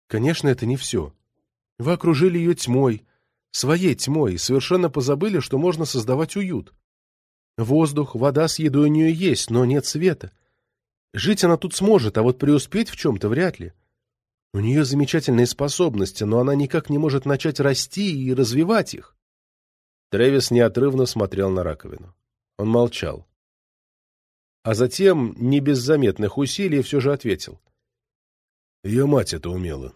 конечно, это не все. Вы окружили ее тьмой, своей тьмой, и совершенно позабыли, что можно создавать уют. Воздух, вода с едой у нее есть, но нет света. Жить она тут сможет, а вот преуспеть в чем-то вряд ли. У нее замечательные способности, но она никак не может начать расти и развивать их. Трэвис неотрывно смотрел на раковину. Он молчал. А затем, не без заметных усилий, все же ответил. Ее мать это умела.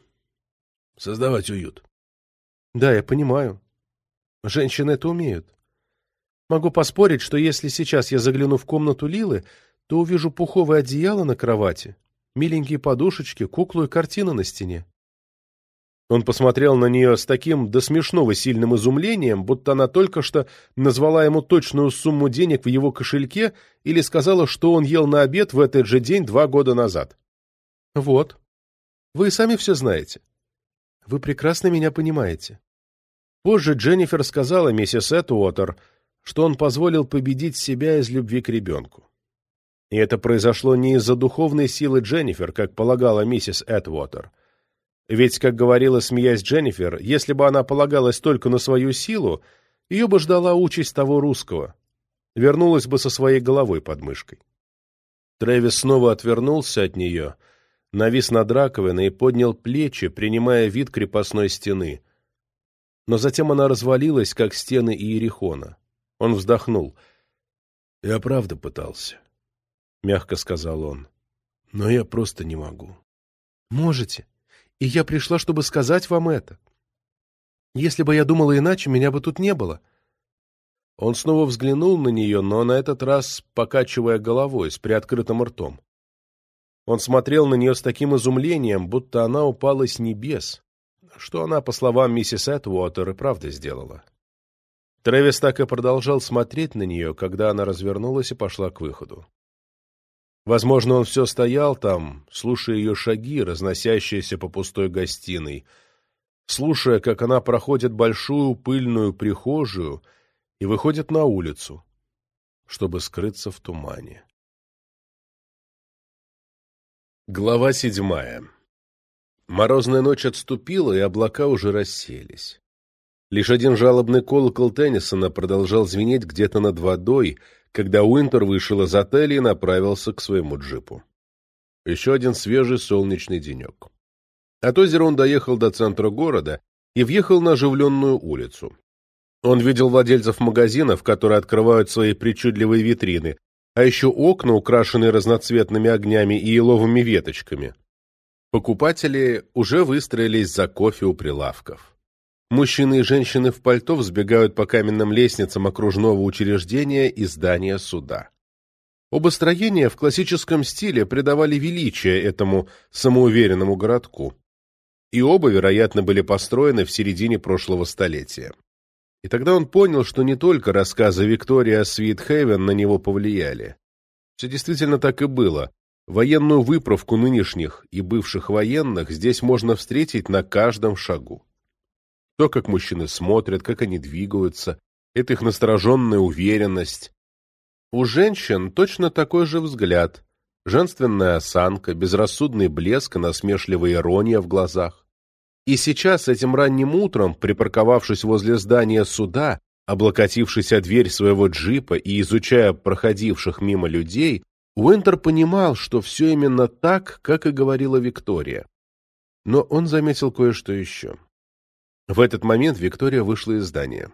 Создавать уют. Да, я понимаю. Женщины это умеют. Могу поспорить, что если сейчас я загляну в комнату Лилы, то увижу пуховое одеяло на кровати, миленькие подушечки, куклу и картину на стене. Он посмотрел на нее с таким до смешного сильным изумлением, будто она только что назвала ему точную сумму денег в его кошельке или сказала, что он ел на обед в этот же день два года назад. «Вот. Вы сами все знаете. Вы прекрасно меня понимаете». Позже Дженнифер сказала миссис Этуотер, что он позволил победить себя из любви к ребенку. И это произошло не из-за духовной силы Дженнифер, как полагала миссис Этвотер. Ведь, как говорила, смеясь Дженнифер, если бы она полагалась только на свою силу, ее бы ждала участь того русского. Вернулась бы со своей головой под мышкой. Трэвис снова отвернулся от нее, навис над раковиной и поднял плечи, принимая вид крепостной стены. Но затем она развалилась, как стены Иерихона. Он вздохнул. «Я правда пытался», — мягко сказал он. «Но я просто не могу». «Можете», и я пришла, чтобы сказать вам это. Если бы я думала иначе, меня бы тут не было». Он снова взглянул на нее, но на этот раз покачивая головой, с приоткрытым ртом. Он смотрел на нее с таким изумлением, будто она упала с небес, что она, по словам миссис Этвотер, и правда сделала. Трэвис так и продолжал смотреть на нее, когда она развернулась и пошла к выходу. Возможно, он все стоял там, слушая ее шаги, разносящиеся по пустой гостиной, слушая, как она проходит большую пыльную прихожую и выходит на улицу, чтобы скрыться в тумане. Глава седьмая Морозная ночь отступила, и облака уже расселись. Лишь один жалобный колокол Теннисона продолжал звенеть где-то над водой — когда Уинтер вышел из отеля и направился к своему джипу. Еще один свежий солнечный денек. От озера он доехал до центра города и въехал на оживленную улицу. Он видел владельцев магазинов, которые открывают свои причудливые витрины, а еще окна, украшенные разноцветными огнями и еловыми веточками. Покупатели уже выстроились за кофе у прилавков. Мужчины и женщины в пальто взбегают по каменным лестницам окружного учреждения и здания суда. Оба строения в классическом стиле придавали величие этому самоуверенному городку. И оба, вероятно, были построены в середине прошлого столетия. И тогда он понял, что не только рассказы Виктории о Свитхейвен на него повлияли. Все действительно так и было. Военную выправку нынешних и бывших военных здесь можно встретить на каждом шагу. То, как мужчины смотрят, как они двигаются, это их настороженная уверенность. У женщин точно такой же взгляд, женственная осанка, безрассудный блеск и насмешливая ирония в глазах. И сейчас, этим ранним утром, припарковавшись возле здания суда, облокотившись о дверь своего джипа и изучая проходивших мимо людей, Уинтер понимал, что все именно так, как и говорила Виктория. Но он заметил кое-что еще. В этот момент Виктория вышла из здания.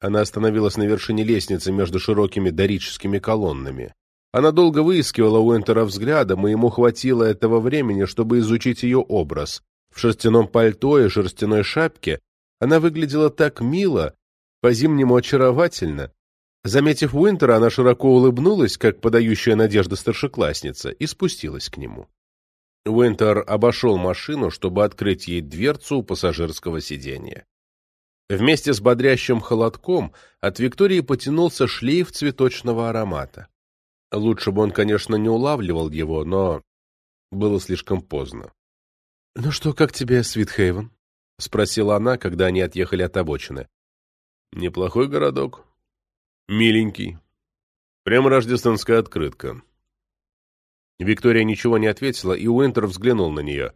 Она остановилась на вершине лестницы между широкими дорическими колоннами. Она долго выискивала Уинтера взглядом, и ему хватило этого времени, чтобы изучить ее образ. В шерстяном пальто и шерстяной шапке она выглядела так мило, по-зимнему очаровательно. Заметив Уинтера, она широко улыбнулась, как подающая надежда старшеклассница, и спустилась к нему. Уинтер обошел машину, чтобы открыть ей дверцу у пассажирского сиденья. Вместе с бодрящим холодком от Виктории потянулся шлейф цветочного аромата. Лучше бы он, конечно, не улавливал его, но было слишком поздно. — Ну что, как тебе, Свитхейвен? — спросила она, когда они отъехали от обочины. — Неплохой городок. Миленький. Прямо рождественская открытка. Виктория ничего не ответила, и Уинтер взглянул на нее.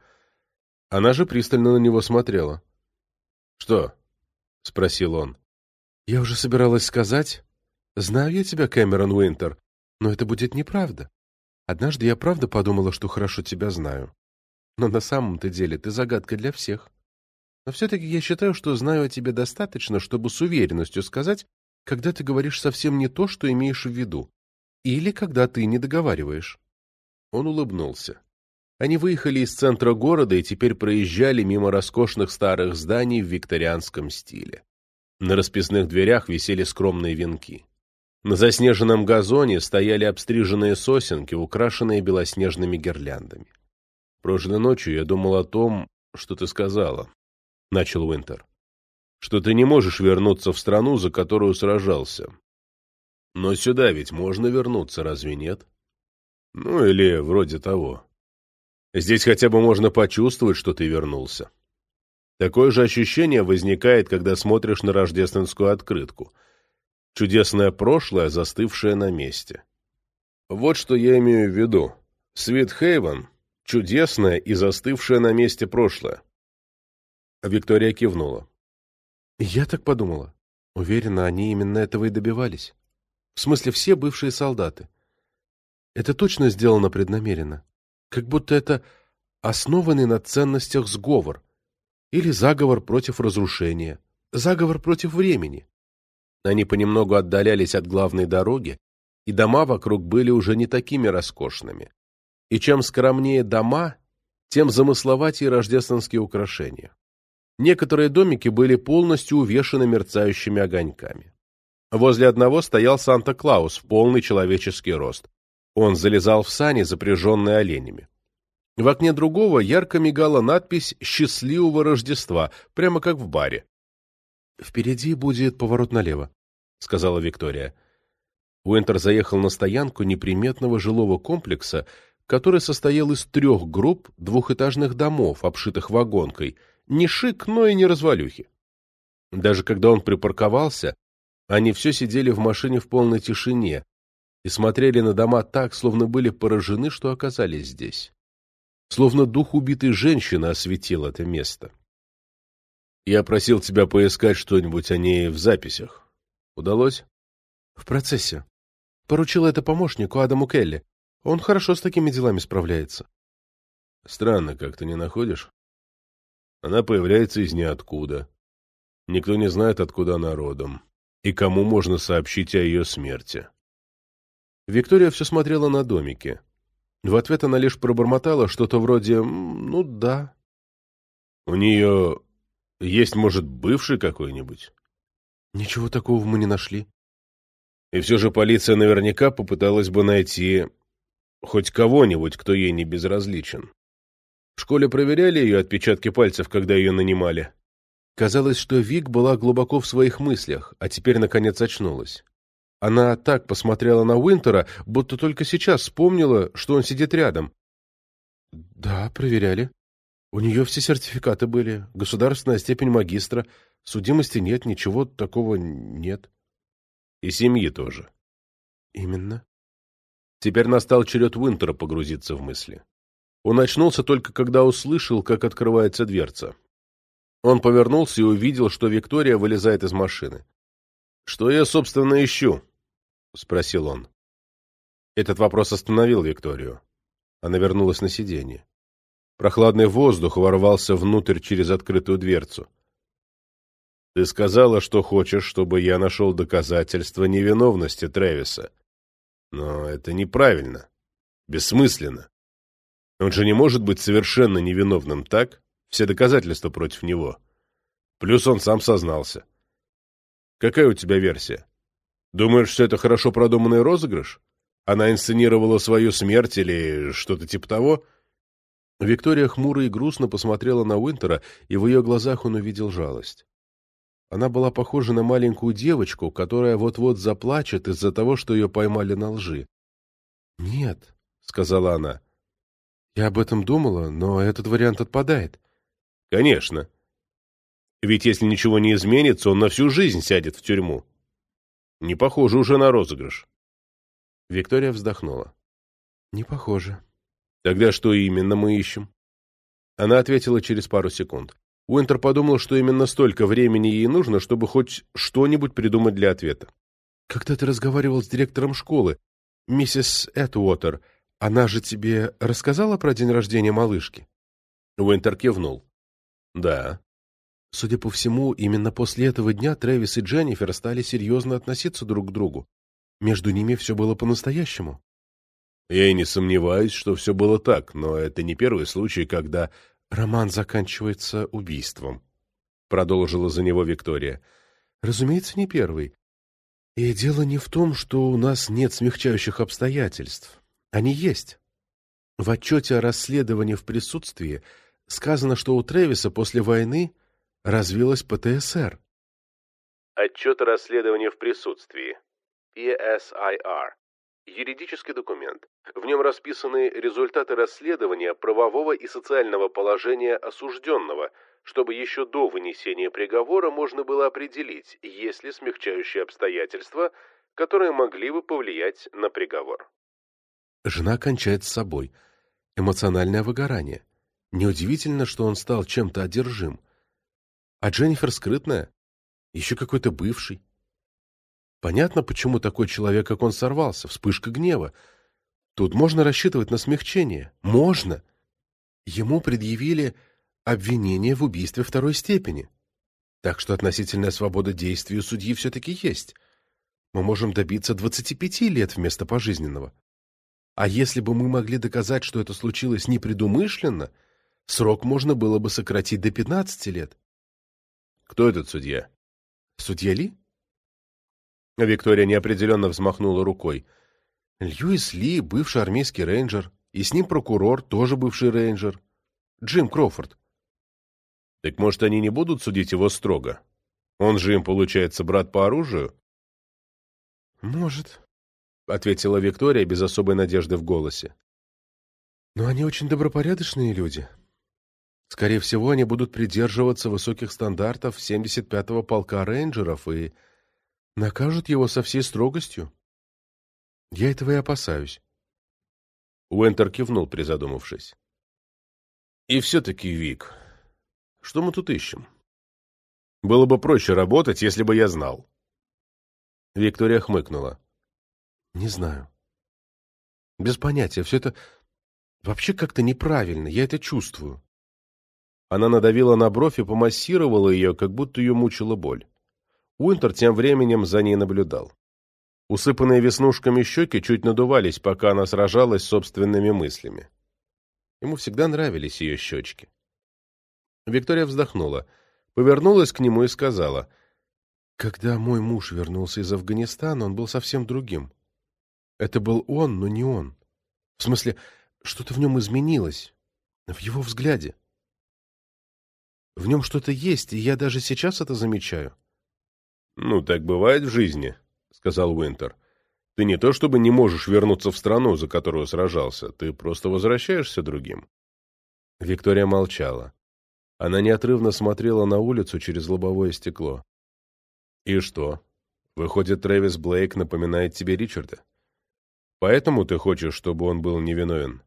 Она же пристально на него смотрела. — Что? — спросил он. — Я уже собиралась сказать. Знаю я тебя, Кэмерон Уинтер, но это будет неправда. Однажды я правда подумала, что хорошо тебя знаю. Но на самом-то деле ты загадка для всех. Но все-таки я считаю, что знаю о тебе достаточно, чтобы с уверенностью сказать, когда ты говоришь совсем не то, что имеешь в виду, или когда ты не договариваешь. Он улыбнулся. Они выехали из центра города и теперь проезжали мимо роскошных старых зданий в викторианском стиле. На расписных дверях висели скромные венки. На заснеженном газоне стояли обстриженные сосенки, украшенные белоснежными гирляндами. «Прошлой ночью я думал о том, что ты сказала», — начал Уинтер. «Что ты не можешь вернуться в страну, за которую сражался. Но сюда ведь можно вернуться, разве нет? Ну, или вроде того. Здесь хотя бы можно почувствовать, что ты вернулся. Такое же ощущение возникает, когда смотришь на рождественскую открытку — Чудесное прошлое, застывшее на месте. Вот что я имею в виду. Свит-Хейвен — чудесное и застывшее на месте прошлое. Виктория кивнула. Я так подумала. Уверена, они именно этого и добивались. В смысле, все бывшие солдаты. Это точно сделано преднамеренно. Как будто это основанный на ценностях сговор. Или заговор против разрушения. Заговор против времени. Они понемногу отдалялись от главной дороги, и дома вокруг были уже не такими роскошными. И чем скромнее дома, тем замысловатее рождественские украшения. Некоторые домики были полностью увешаны мерцающими огоньками. Возле одного стоял Санта-Клаус в полный человеческий рост. Он залезал в сани, запряженные оленями. В окне другого ярко мигала надпись «Счастливого Рождества», прямо как в баре. «Впереди будет поворот налево», — сказала Виктория. Уинтер заехал на стоянку неприметного жилого комплекса, который состоял из трех групп двухэтажных домов, обшитых вагонкой. Не шик, но и не развалюхи. Даже когда он припарковался, они все сидели в машине в полной тишине и смотрели на дома так, словно были поражены, что оказались здесь. Словно дух убитой женщины осветил это место. Я просил тебя поискать что-нибудь о ней в записях. Удалось? В процессе. Поручил это помощнику Адаму Келли. Он хорошо с такими делами справляется. Странно, как ты не находишь? Она появляется из ниоткуда. Никто не знает, откуда она родом. И кому можно сообщить о ее смерти. Виктория все смотрела на домики. В ответ она лишь пробормотала что-то вроде «ну да». У нее есть, может, бывший какой-нибудь? Ничего такого мы не нашли. И все же полиция наверняка попыталась бы найти хоть кого-нибудь, кто ей не безразличен. В школе проверяли ее отпечатки пальцев, когда ее нанимали. Казалось, что Вик была глубоко в своих мыслях, а теперь, наконец, очнулась. Она так посмотрела на Уинтера, будто только сейчас вспомнила, что он сидит рядом. — Да, проверяли. У нее все сертификаты были, государственная степень магистра, судимости нет, ничего такого нет. И семьи тоже. Именно. Теперь настал черед Уинтера погрузиться в мысли. Он очнулся только когда услышал, как открывается дверца. Он повернулся и увидел, что Виктория вылезает из машины. «Что я, собственно, ищу?» — спросил он. Этот вопрос остановил Викторию. Она вернулась на сиденье. Прохладный воздух ворвался внутрь через открытую дверцу. «Ты сказала, что хочешь, чтобы я нашел доказательства невиновности Трэвиса. Но это неправильно. Бессмысленно. Он же не может быть совершенно невиновным, так? Все доказательства против него. Плюс он сам сознался. Какая у тебя версия? Думаешь, что это хорошо продуманный розыгрыш? Она инсценировала свою смерть или что-то типа того?» Виктория хмуро и грустно посмотрела на Уинтера, и в ее глазах он увидел жалость. Она была похожа на маленькую девочку, которая вот-вот заплачет из-за того, что ее поймали на лжи. «Нет», — сказала она. «Я об этом думала, но этот вариант отпадает». «Конечно. Ведь если ничего не изменится, он на всю жизнь сядет в тюрьму. Не похоже уже на розыгрыш». Виктория вздохнула. «Не похоже». «Тогда что именно мы ищем?» Она ответила через пару секунд. Уинтер подумал, что именно столько времени ей нужно, чтобы хоть что-нибудь придумать для ответа. «Когда ты разговаривал с директором школы, миссис Этуотер, она же тебе рассказала про день рождения малышки?» Уинтер кивнул. «Да». Судя по всему, именно после этого дня Трэвис и Дженнифер стали серьезно относиться друг к другу. Между ними все было по-настоящему. Я и не сомневаюсь, что все было так, но это не первый случай, когда роман заканчивается убийством, — продолжила за него Виктория. Разумеется, не первый. И дело не в том, что у нас нет смягчающих обстоятельств. Они есть. В отчете о расследовании в присутствии сказано, что у Тревиса после войны развилась ПТСР. Отчет о расследовании в присутствии. PSIR. Юридический документ. В нем расписаны результаты расследования правового и социального положения осужденного, чтобы еще до вынесения приговора можно было определить, есть ли смягчающие обстоятельства, которые могли бы повлиять на приговор. Жена кончает с собой. Эмоциональное выгорание. Неудивительно, что он стал чем-то одержим. А Дженнифер скрытная. Еще какой-то бывший. Понятно, почему такой человек, как он, сорвался. Вспышка гнева. Тут можно рассчитывать на смягчение. Можно. Ему предъявили обвинение в убийстве второй степени. Так что относительная свобода действий у судьи все-таки есть. Мы можем добиться 25 лет вместо пожизненного. А если бы мы могли доказать, что это случилось непредумышленно, срок можно было бы сократить до 15 лет. Кто этот судья? Судья Ли? Виктория неопределенно взмахнула рукой. Льюис Ли, бывший армейский рейнджер, и с ним прокурор, тоже бывший рейнджер. Джим Кроуфорд. Так может, они не будут судить его строго? Он же им, получается, брат по оружию? Может, — ответила Виктория без особой надежды в голосе. Но они очень добропорядочные люди. Скорее всего, они будут придерживаться высоких стандартов 75-го полка рейнджеров и накажут его со всей строгостью. Я этого и опасаюсь. Уэнтер кивнул, призадумавшись. И все-таки, Вик, что мы тут ищем? Было бы проще работать, если бы я знал. Виктория хмыкнула. Не знаю. Без понятия. Все это вообще как-то неправильно. Я это чувствую. Она надавила на бровь и помассировала ее, как будто ее мучила боль. Уинтер тем временем за ней наблюдал. Усыпанные веснушками щеки чуть надувались, пока она сражалась с собственными мыслями. Ему всегда нравились ее щечки. Виктория вздохнула, повернулась к нему и сказала, «Когда мой муж вернулся из Афганистана, он был совсем другим. Это был он, но не он. В смысле, что-то в нем изменилось, в его взгляде. В нем что-то есть, и я даже сейчас это замечаю. «Ну, так бывает в жизни», — сказал Уинтер. «Ты не то чтобы не можешь вернуться в страну, за которую сражался, ты просто возвращаешься другим». Виктория молчала. Она неотрывно смотрела на улицу через лобовое стекло. «И что? Выходит, Трэвис Блейк напоминает тебе Ричарда? Поэтому ты хочешь, чтобы он был невиновен?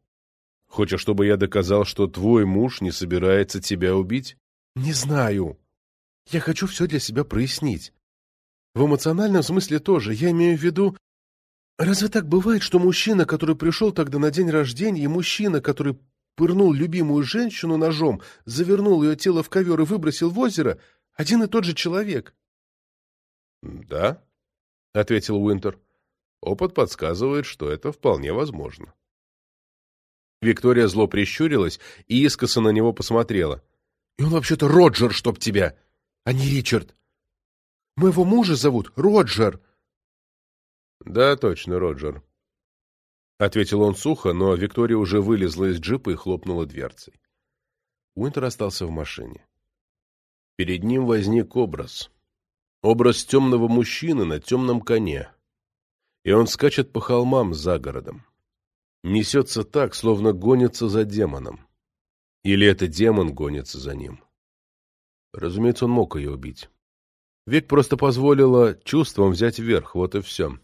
Хочешь, чтобы я доказал, что твой муж не собирается тебя убить?» «Не знаю. Я хочу все для себя прояснить. В эмоциональном смысле тоже. Я имею в виду... Разве так бывает, что мужчина, который пришел тогда на день рождения, и мужчина, который пырнул любимую женщину ножом, завернул ее тело в ковер и выбросил в озеро, один и тот же человек? — Да, — ответил Уинтер. Опыт подсказывает, что это вполне возможно. Виктория зло прищурилась и искоса на него посмотрела. — И он вообще-то Роджер, чтоб тебя, а не Ричард. Моего мужа зовут Роджер. Да, точно, Роджер. — ответил он сухо, но Виктория уже вылезла из джипа и хлопнула дверцей. Уинтер остался в машине. Перед ним возник образ. Образ темного мужчины на темном коне. И он скачет по холмам за городом. Несется так, словно гонится за демоном. Или это демон гонится за ним. Разумеется, он мог ее убить. Век просто позволила чувствам взять вверх, вот и все.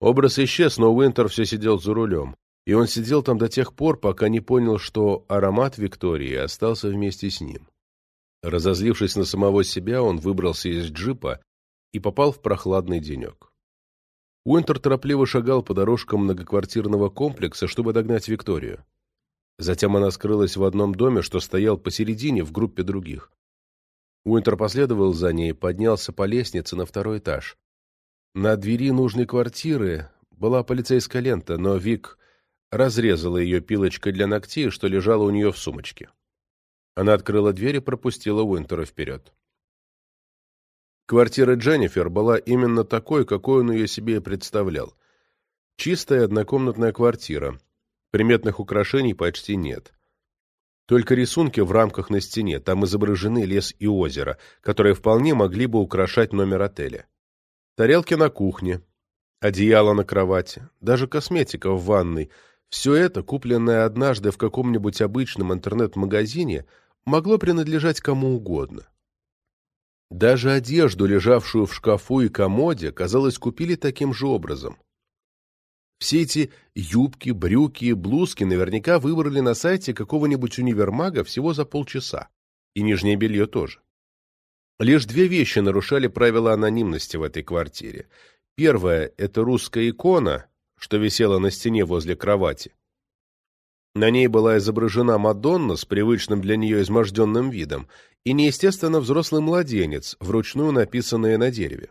Образ исчез, но Уинтер все сидел за рулем. И он сидел там до тех пор, пока не понял, что аромат Виктории остался вместе с ним. Разозлившись на самого себя, он выбрался из джипа и попал в прохладный денек. Уинтер торопливо шагал по дорожкам многоквартирного комплекса, чтобы догнать Викторию. Затем она скрылась в одном доме, что стоял посередине в группе других. Уинтер последовал за ней и поднялся по лестнице на второй этаж. На двери нужной квартиры была полицейская лента, но Вик разрезала ее пилочкой для ногтей, что лежала у нее в сумочке. Она открыла дверь и пропустила Уинтера вперед. Квартира Дженнифер была именно такой, какой он ее себе и представлял. Чистая однокомнатная квартира. Приметных украшений почти нет. Только рисунки в рамках на стене, там изображены лес и озеро, которые вполне могли бы украшать номер отеля. Тарелки на кухне, одеяло на кровати, даже косметика в ванной – все это, купленное однажды в каком-нибудь обычном интернет-магазине, могло принадлежать кому угодно. Даже одежду, лежавшую в шкафу и комоде, казалось, купили таким же образом. Все эти юбки, брюки и блузки наверняка выбрали на сайте какого-нибудь универмага всего за полчаса. И нижнее белье тоже. Лишь две вещи нарушали правила анонимности в этой квартире. Первая – это русская икона, что висела на стене возле кровати. На ней была изображена Мадонна с привычным для нее изможденным видом и неестественно взрослый младенец, вручную написанные на дереве.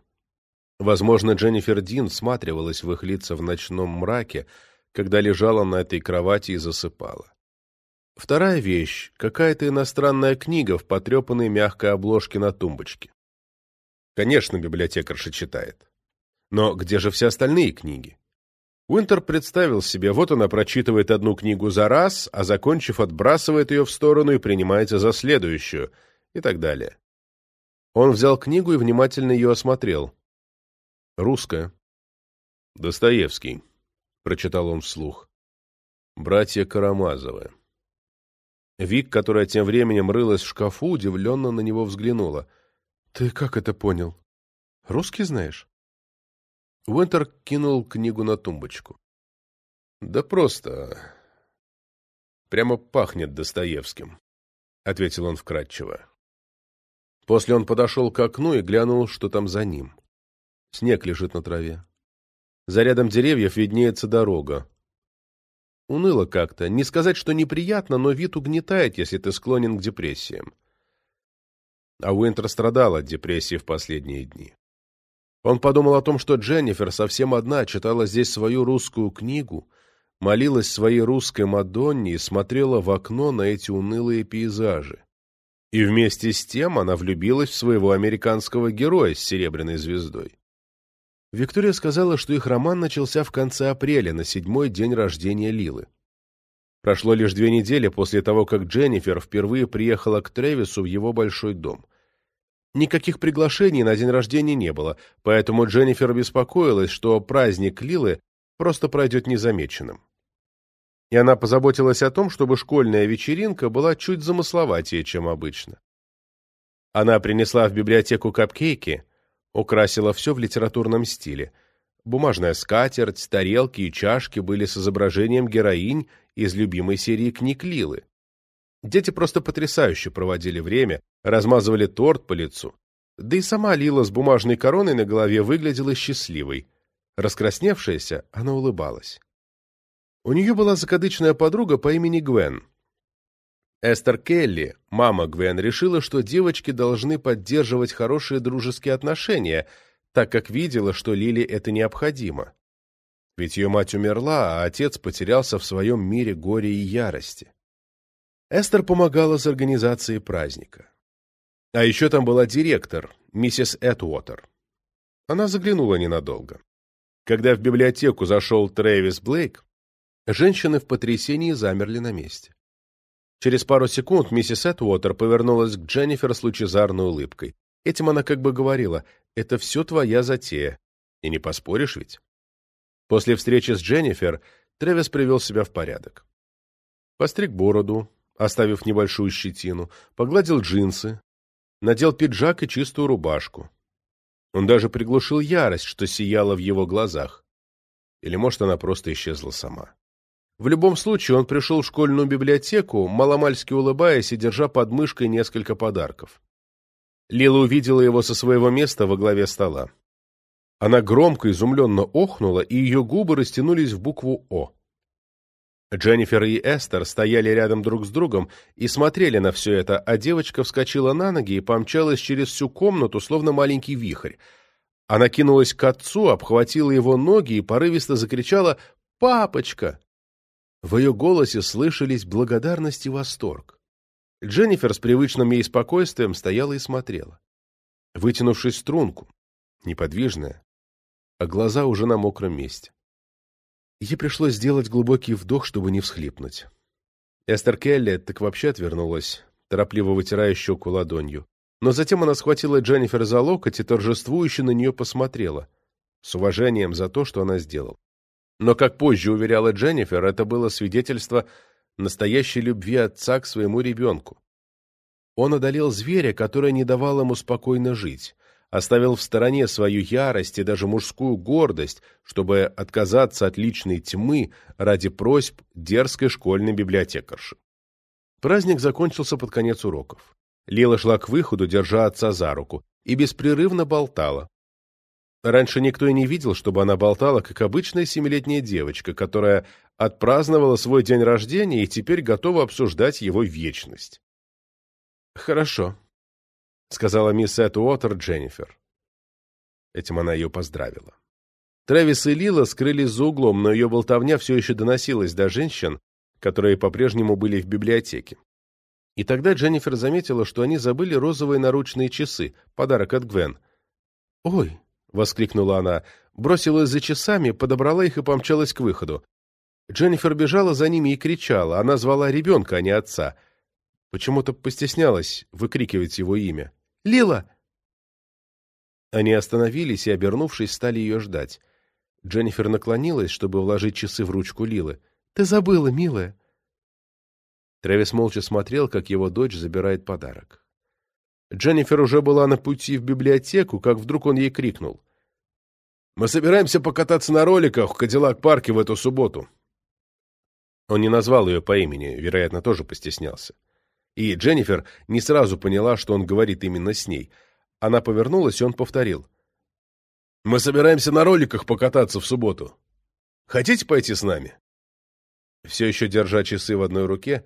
Возможно, Дженнифер Дин всматривалась в их лица в ночном мраке, когда лежала на этой кровати и засыпала. Вторая вещь — какая-то иностранная книга в потрепанной мягкой обложке на тумбочке. Конечно, библиотекарша читает. Но где же все остальные книги? Уинтер представил себе, вот она прочитывает одну книгу за раз, а закончив, отбрасывает ее в сторону и принимается за следующую, и так далее. Он взял книгу и внимательно ее осмотрел. Русская. Достоевский, прочитал он вслух. Братья Карамазовы. Вик, которая тем временем рылась в шкафу, удивленно на него взглянула. «Ты как это понял? Русский знаешь?» Уинтер кинул книгу на тумбочку. «Да просто... прямо пахнет Достоевским», — ответил он вкратчиво. После он подошел к окну и глянул, что там за ним. Снег лежит на траве. За рядом деревьев виднеется дорога. Уныло как-то. Не сказать, что неприятно, но вид угнетает, если ты склонен к депрессиям. А Уинтер страдал от депрессии в последние дни. Он подумал о том, что Дженнифер совсем одна читала здесь свою русскую книгу, молилась своей русской Мадонне и смотрела в окно на эти унылые пейзажи. И вместе с тем она влюбилась в своего американского героя с серебряной звездой. Виктория сказала, что их роман начался в конце апреля, на седьмой день рождения Лилы. Прошло лишь две недели после того, как Дженнифер впервые приехала к Тревису в его большой дом. Никаких приглашений на день рождения не было, поэтому Дженнифер беспокоилась, что праздник Лилы просто пройдет незамеченным. И она позаботилась о том, чтобы школьная вечеринка была чуть замысловатее, чем обычно. Она принесла в библиотеку капкейки, украсила все в литературном стиле. Бумажная скатерть, тарелки и чашки были с изображением героинь из любимой серии книг Лилы. Дети просто потрясающе проводили время, размазывали торт по лицу. Да и сама Лила с бумажной короной на голове выглядела счастливой. Раскрасневшаяся, она улыбалась. У нее была закадычная подруга по имени Гвен. Эстер Келли, мама Гвен, решила, что девочки должны поддерживать хорошие дружеские отношения, так как видела, что Лиле это необходимо. Ведь ее мать умерла, а отец потерялся в своем мире горя и ярости. Эстер помогала с организацией праздника. А еще там была директор, миссис Этуотер. Она заглянула ненадолго. Когда в библиотеку зашел Трэвис Блейк, женщины в потрясении замерли на месте. Через пару секунд миссис Этуотер повернулась к Дженнифер с лучезарной улыбкой. Этим она как бы говорила, «Это все твоя затея, и не поспоришь ведь?» После встречи с Дженнифер Трэвис привел себя в порядок. Постриг бороду, оставив небольшую щетину, погладил джинсы, надел пиджак и чистую рубашку. Он даже приглушил ярость, что сияла в его глазах. Или, может, она просто исчезла сама. В любом случае, он пришел в школьную библиотеку, маломальски улыбаясь и держа под мышкой несколько подарков. Лила увидела его со своего места во главе стола. Она громко, изумленно охнула, и ее губы растянулись в букву «О». Дженнифер и Эстер стояли рядом друг с другом и смотрели на все это, а девочка вскочила на ноги и помчалась через всю комнату, словно маленький вихрь. Она кинулась к отцу, обхватила его ноги и порывисто закричала «Папочка!». В ее голосе слышались благодарность и восторг. Дженнифер с привычным ей спокойствием стояла и смотрела. Вытянувшись струнку, неподвижная, а глаза уже на мокром месте. Ей пришлось сделать глубокий вдох, чтобы не всхлипнуть. Эстер Келли так вообще отвернулась, торопливо вытирая щеку ладонью. Но затем она схватила Дженнифер за локоть и торжествующе на нее посмотрела, с уважением за то, что она сделала. Но, как позже уверяла Дженнифер, это было свидетельство настоящей любви отца к своему ребенку. Он одолел зверя, который не давал ему спокойно жить, оставил в стороне свою ярость и даже мужскую гордость, чтобы отказаться от личной тьмы ради просьб дерзкой школьной библиотекарши. Праздник закончился под конец уроков. Лила шла к выходу, держа отца за руку, и беспрерывно болтала. Раньше никто и не видел, чтобы она болтала, как обычная семилетняя девочка, которая отпраздновала свой день рождения и теперь готова обсуждать его вечность. «Хорошо», — сказала мисс Уотер Дженнифер. Этим она ее поздравила. Трэвис и Лила скрылись за углом, но ее болтовня все еще доносилась до женщин, которые по-прежнему были в библиотеке. И тогда Дженнифер заметила, что они забыли розовые наручные часы, подарок от Гвен. «Ой!» — воскликнула она, бросилась за часами, подобрала их и помчалась к выходу. Дженнифер бежала за ними и кричала. Она звала ребенка, а не отца. Почему-то постеснялась выкрикивать его имя. «Лила!» Они остановились и, обернувшись, стали ее ждать. Дженнифер наклонилась, чтобы вложить часы в ручку Лилы. «Ты забыла, милая!» Трэвис молча смотрел, как его дочь забирает подарок. Дженнифер уже была на пути в библиотеку, как вдруг он ей крикнул. «Мы собираемся покататься на роликах в Кадиллак-парке в эту субботу». Он не назвал ее по имени, вероятно, тоже постеснялся. И Дженнифер не сразу поняла, что он говорит именно с ней. Она повернулась, и он повторил. «Мы собираемся на роликах покататься в субботу. Хотите пойти с нами?» Все еще держа часы в одной руке,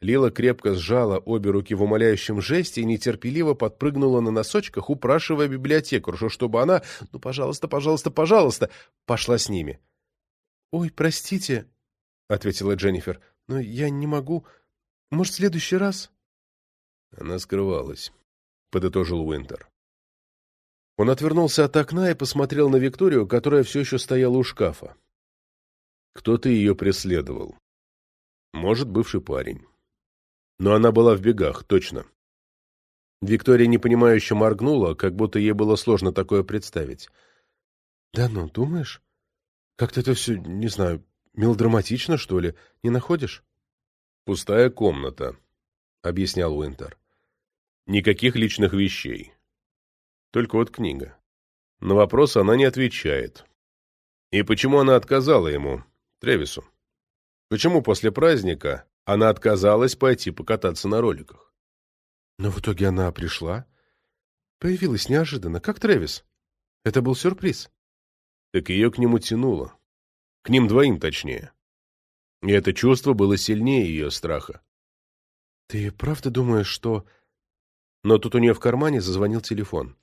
Лила крепко сжала обе руки в умоляющем жесте и нетерпеливо подпрыгнула на носочках, упрашивая библиотекаршу, чтобы она, ну, пожалуйста, пожалуйста, пожалуйста, пошла с ними. — Ой, простите, — ответила Дженнифер, — но я не могу. Может, в следующий раз? Она скрывалась, — подытожил Уинтер. Он отвернулся от окна и посмотрел на Викторию, которая все еще стояла у шкафа. Кто-то ее преследовал. Может, бывший парень. Но она была в бегах, точно. Виктория непонимающе моргнула, как будто ей было сложно такое представить. «Да ну, думаешь? Как-то это все, не знаю, мелодраматично, что ли? Не находишь?» «Пустая комната», — объяснял Уинтер. «Никаких личных вещей. Только вот книга. На вопрос она не отвечает. И почему она отказала ему, Тревису? Почему после праздника она отказалась пойти покататься на роликах. Но в итоге она пришла. Появилась неожиданно, как Трэвис. Это был сюрприз. Так ее к нему тянуло. К ним двоим, точнее. И это чувство было сильнее ее страха. «Ты правда думаешь, что...» Но тут у нее в кармане зазвонил телефон.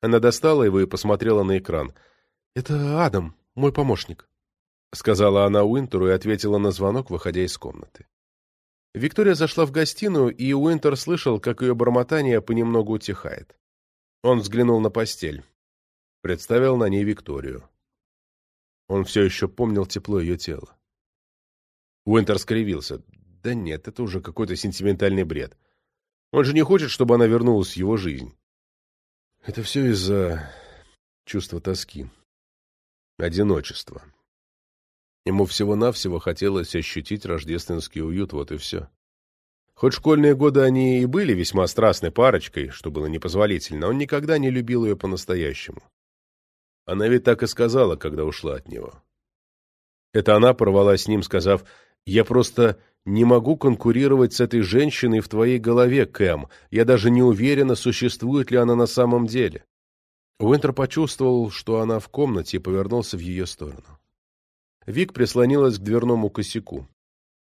Она достала его и посмотрела на экран. «Это Адам, мой помощник», — сказала она Уинтеру и ответила на звонок, выходя из комнаты. Виктория зашла в гостиную, и Уинтер слышал, как ее бормотание понемногу утихает. Он взглянул на постель. Представил на ней Викторию. Он все еще помнил тепло ее тела. Уинтер скривился. Да нет, это уже какой-то сентиментальный бред. Он же не хочет, чтобы она вернулась в его жизнь. Это все из-за чувства тоски, одиночества. Ему всего-навсего хотелось ощутить рождественский уют, вот и все. Хоть школьные годы они и были весьма страстной парочкой, что было непозволительно, он никогда не любил ее по-настоящему. Она ведь так и сказала, когда ушла от него. Это она порвала с ним, сказав, «Я просто не могу конкурировать с этой женщиной в твоей голове, Кэм. Я даже не уверена, существует ли она на самом деле». Уинтер почувствовал, что она в комнате, и повернулся в ее сторону. Вик прислонилась к дверному косяку.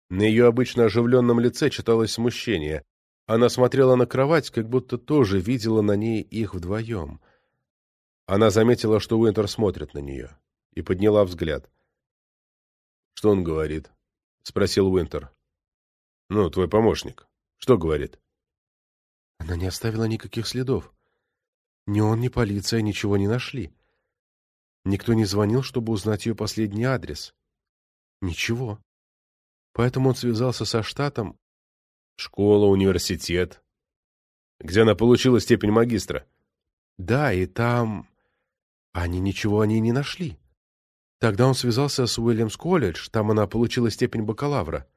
На ее обычно оживленном лице читалось смущение. Она смотрела на кровать, как будто тоже видела на ней их вдвоем. Она заметила, что Уинтер смотрит на нее, и подняла взгляд. «Что он говорит?» — спросил Уинтер. «Ну, твой помощник. Что говорит?» Она не оставила никаких следов. Ни он, ни полиция ничего не нашли. Никто не звонил, чтобы узнать ее последний адрес. Ничего. Поэтому он связался со штатом. Школа, университет. Где она получила степень магистра? Да, и там... Они ничего о ней не нашли. Тогда он связался с Уильямс колледж, там она получила степень бакалавра.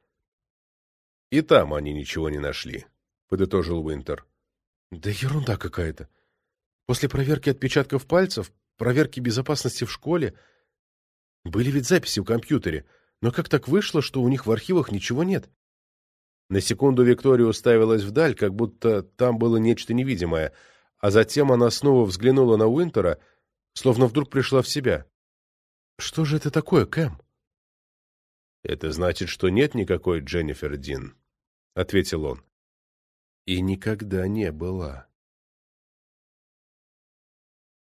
И там они ничего не нашли, подытожил Уинтер. Да ерунда какая-то. После проверки отпечатков пальцев проверки безопасности в школе. Были ведь записи в компьютере, но как так вышло, что у них в архивах ничего нет? На секунду Виктория уставилась вдаль, как будто там было нечто невидимое, а затем она снова взглянула на Уинтера, словно вдруг пришла в себя. «Что же это такое, Кэм?» «Это значит, что нет никакой Дженнифер Дин», — ответил он. «И никогда не было».